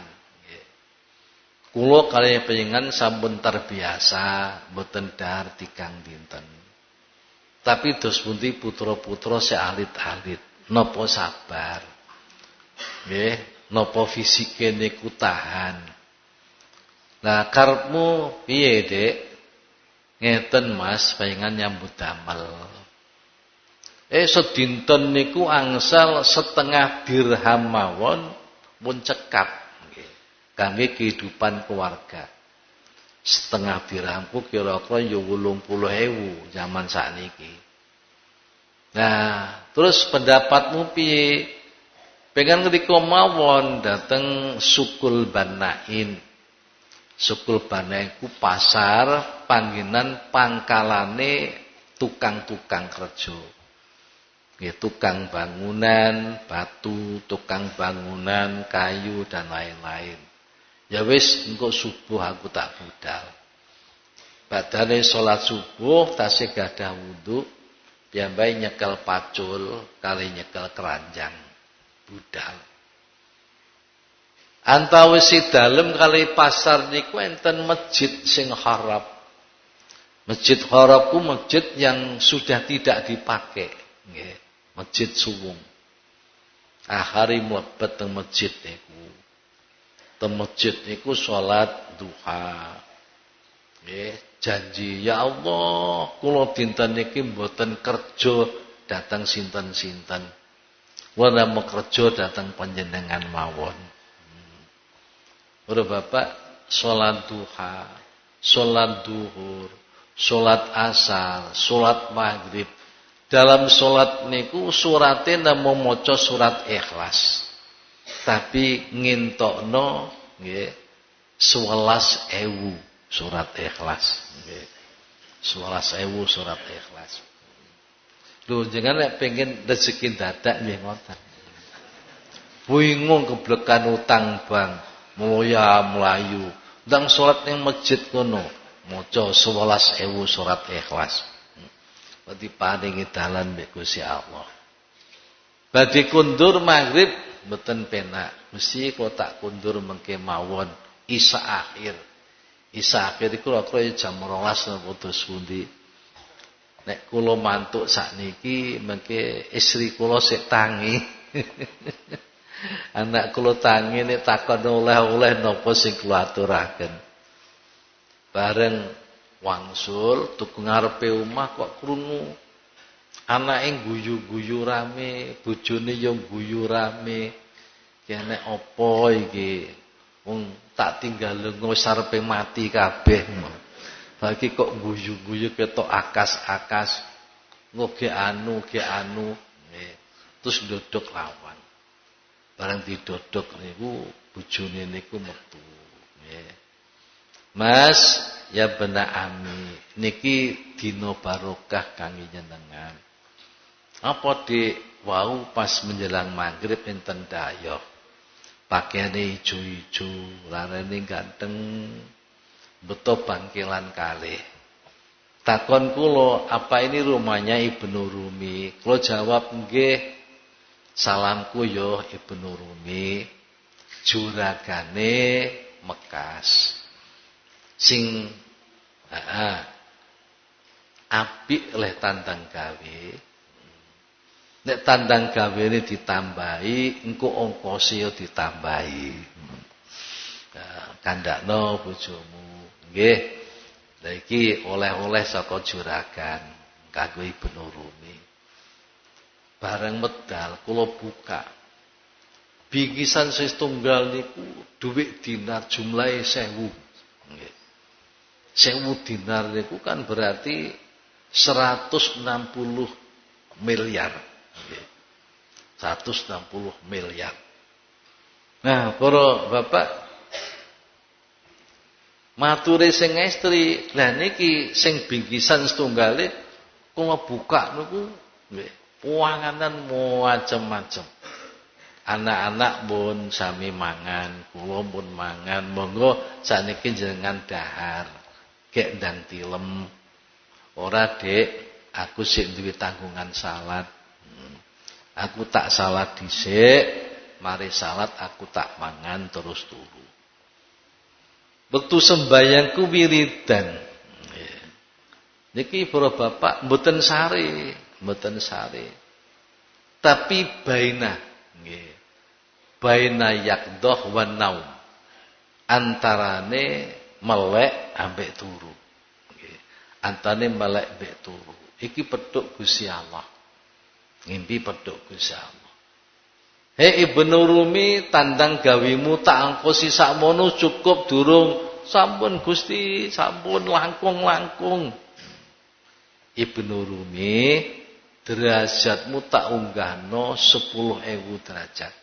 Kulo kalian penyengan sampun terbiasa boten dar tikang dinten. Tapi dos pundi putra-putra sealit-alit, nopo sabar. Nggih, nopo fisike niku tahan. Nah, karepmu piye, Dek? Ngeten Mas, penyengan nyambut damel. Eh sedinten niku angsal setengah dirham mawon pun cekap kangge kehidupan keluarga. Setengah dirhamku kira-kira ya 80.000 zaman sakniki. Nah, terus pendapatmu piye? Pengen ngendika mawon dateng Sukul Banain. Sukul Banain ku pasar pangginan pangkalane tukang-tukang kerja. Ya, tukang bangunan, batu, tukang bangunan, kayu dan lain-lain. Ya wis engko subuh aku tak budal. Badane salat subuh tasih gadah wudu, piyambai nyekel pacul kali nyekel keranjang budal. Antawis dalem kali pasar niku enten masjid sing harap. Masjid harap ku masjid yang sudah tidak dipakai. Masjid suwung. Akhari mlebet teng masjid niku te masjid niku salat duha. Nggih, janji ya Allah, kula dinten niki mboten kerja datang sinten-sinten. Wala kerja datang panjenengan mawon. Hmm. Bapak, salat duha, salat duhur, salat asar, salat maghrib. Dalam salat niku suratnya namo maca surat ikhlas tapi ngintokno nggih 11.000 surat ikhlas nggih. 11.000 surat ikhlas. Lho jangan nek pengen rezeki dadak nggih ngoten. Bingung keblekan utang bang moya melayu ndang salat ning masjid kono maca 11.000 surat ikhlas. Berarti paringi dalan mbek Gusti Allah. Badhe kundur maghrib mboten penak. Mesti kok tak kundur mengke mawon isa akhir. Isa akhir iku kira-kira jam 12 napa terus pundi. Nek kula mantuk sakniki mengke istri kula sik tangi. Anak kula tangi nek takon oleh-oleh napa sing kula aturaken. Bareng wangsul tuku ngarepe omah kok krungu Anake guyu-guyu rame, bojone yo guyu rame. Ya nek apa iki? Wong tak tinggal wis arepe mati kabeh. Lagi kok guyu-guyu ketok akas-akas. Ngoge anu, ge anu. Terus dodok lawan. Barang didodok niku bojone niku metu. Mas, ya benak ami. Niki dino barokah kangge jenengan. Apa di wau pas menjelang maghrib enten dayoh. Pakaiane ijo-ijo, larane ganteng, beto bangkilan kalih. Takon kulo, apa ini rumahnya Ibnu Rumi? Kulo jawab nggih. Salamku yo Ibnu Rumi. Juragane Mekas. Sing heeh. Apik oleh tantang gawe Nek tandang ini ditambahi, engko ongkose ditambahi. Nah, kandakno bojomu. Nggih. Lah iki oleh-oleh saka juragan kanggo Ibnu Rumi. Bareng medal kula buka. Bingkisan tunggal niku dhuwit dinar 1000. Nggih. Sewu dinar niku kan berarti 160 miliar. 160 miliar. Nah, para bapak mature sing estri, lah niki sing bingkisan setunggale kula buka niku nggih, puanganan macam-macam. Anak-anak pun sami mangan, kula pun mangan. Monggo sakniki jenengan dahar. Gek ndang tilem. Ora, Dik, aku sik duwe tanggungan salat. Aku tak salat dhisik, mari salat aku tak mangan terus turu. Wektu sembayangku wiridan. Niki para bapak mboten sare, mboten sare. Tapi baina nggih baina yakdoh wa naum antarane melek ambek turu nggih antane melek ambek turu iki petuk Gusti Allah ngimpi Gusti Allah Hei Ibnu Rumi tandang gawimu tak angkosi sakmono cukup durung sampun Gusti sampun langkung-langkung Ibnu Rumi derajatmu tak unggahno 10.000 derajat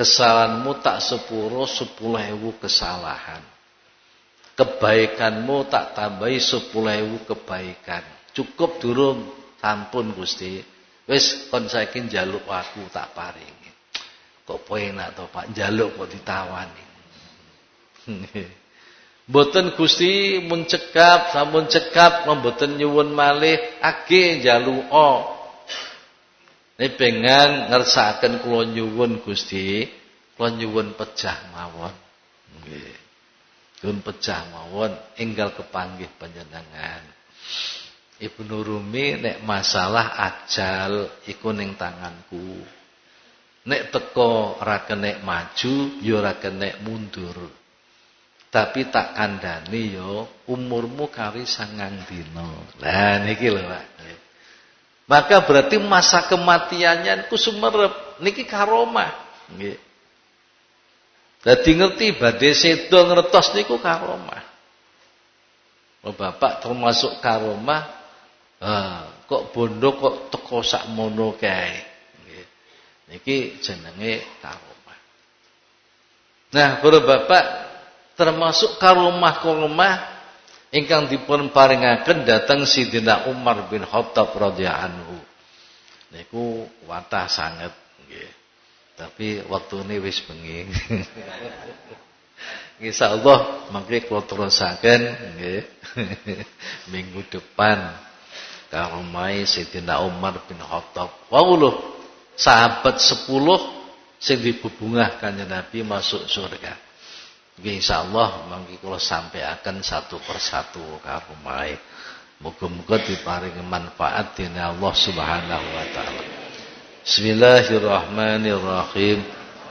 Kesalahanmu tak sepuluh, sepuluh ewu kesalahan. Kebaikanmu tak tambahi sepuluh ewu kebaikan. Cukup durung sampun Gusti. Wis kon saiki njaluk aku tak paringi. Kok penak to Pak njaluk kok ditawani. Mboten Gusti mun cekap cekap mboten nyuwun malih age njaluka. Ini pengen ngersakaken kula nyuwun Gusti, kula nyuwun pejah mawon. Nggih. Pejah mawon enggal kepanggih panjenengan. Ibu Nurumi nek masalah ajal iku ning tanganku. Nek teko ora kenek maju, ya ora kenek mundur. Tapi tak kandhani ya umurmu kawi sangang dina. Lah niki lho Pak. Maka berarti masa kematiannya itu sumerep. Niki karomah. Nggih. Dadi ngerti badhe sedo ngertos niku karomah. Bapak termasuk karomah. Ah, kok bondo kok teko sakmono kae. Nggih. Niki jenenge karomah. Nah, para bapak termasuk karomah-karomah ingkang dipun paringaken dateng Sidina Umar bin Khattab radhiyallahu anhu. Niku watah sanget nggih. Tapi waktune wis bengi. Insyaallah mangke kula terusaken nggih. Minggu depan karomai Sidina Umar bin Khattab. Wawuluh sahabat 10 sing dibebungah kanjeng Nabi masuk surga. Insyaallah mangki kula sampaikan satu persatu karumahe. Muga-muga diparingi manfaat dening Allah Subhanahu wa taala. Bismillahirrahmanirrahim.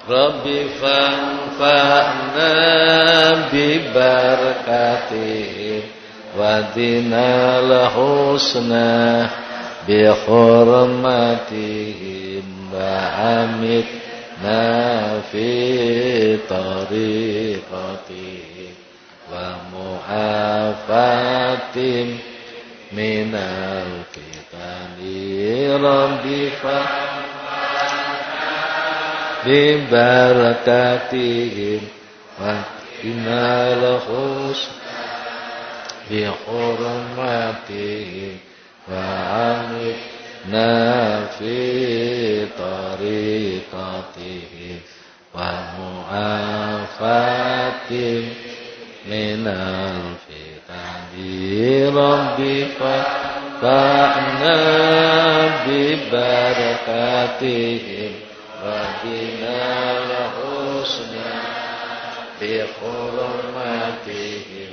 Rabbi fanfa'na bi barakatihim wa dinal husna bi hurmatihim wa amit في طريقته ومعافاة من الفتن رب ببركاتهم وإنا الحسن بحرمتهم وعمل في طريقته ومعافاة من الفتن ربي فاعنا ببركاتهم ربنا الحسنى بحرمتهم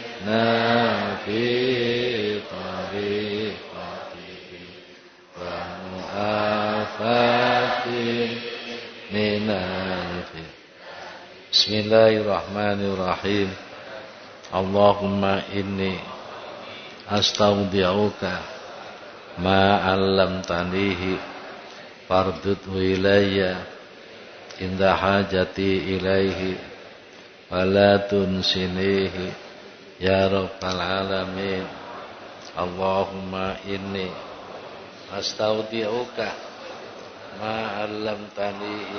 nabi Bismillahirrahmanirrahim. Allahumma inni astaudi'uka ma 'allamtanihi fardut wilayya inda hajati ilaihi wala tunsinihi يا رب العالمين اللهم إني أستودعك ما علمتنيه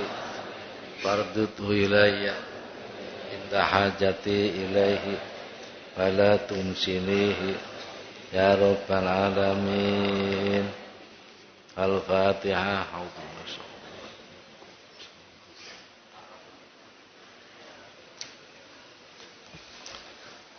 فاردده إلي عند حاجتي إليه ولا تنسنيه يا رب العالمين الفاتحة حوض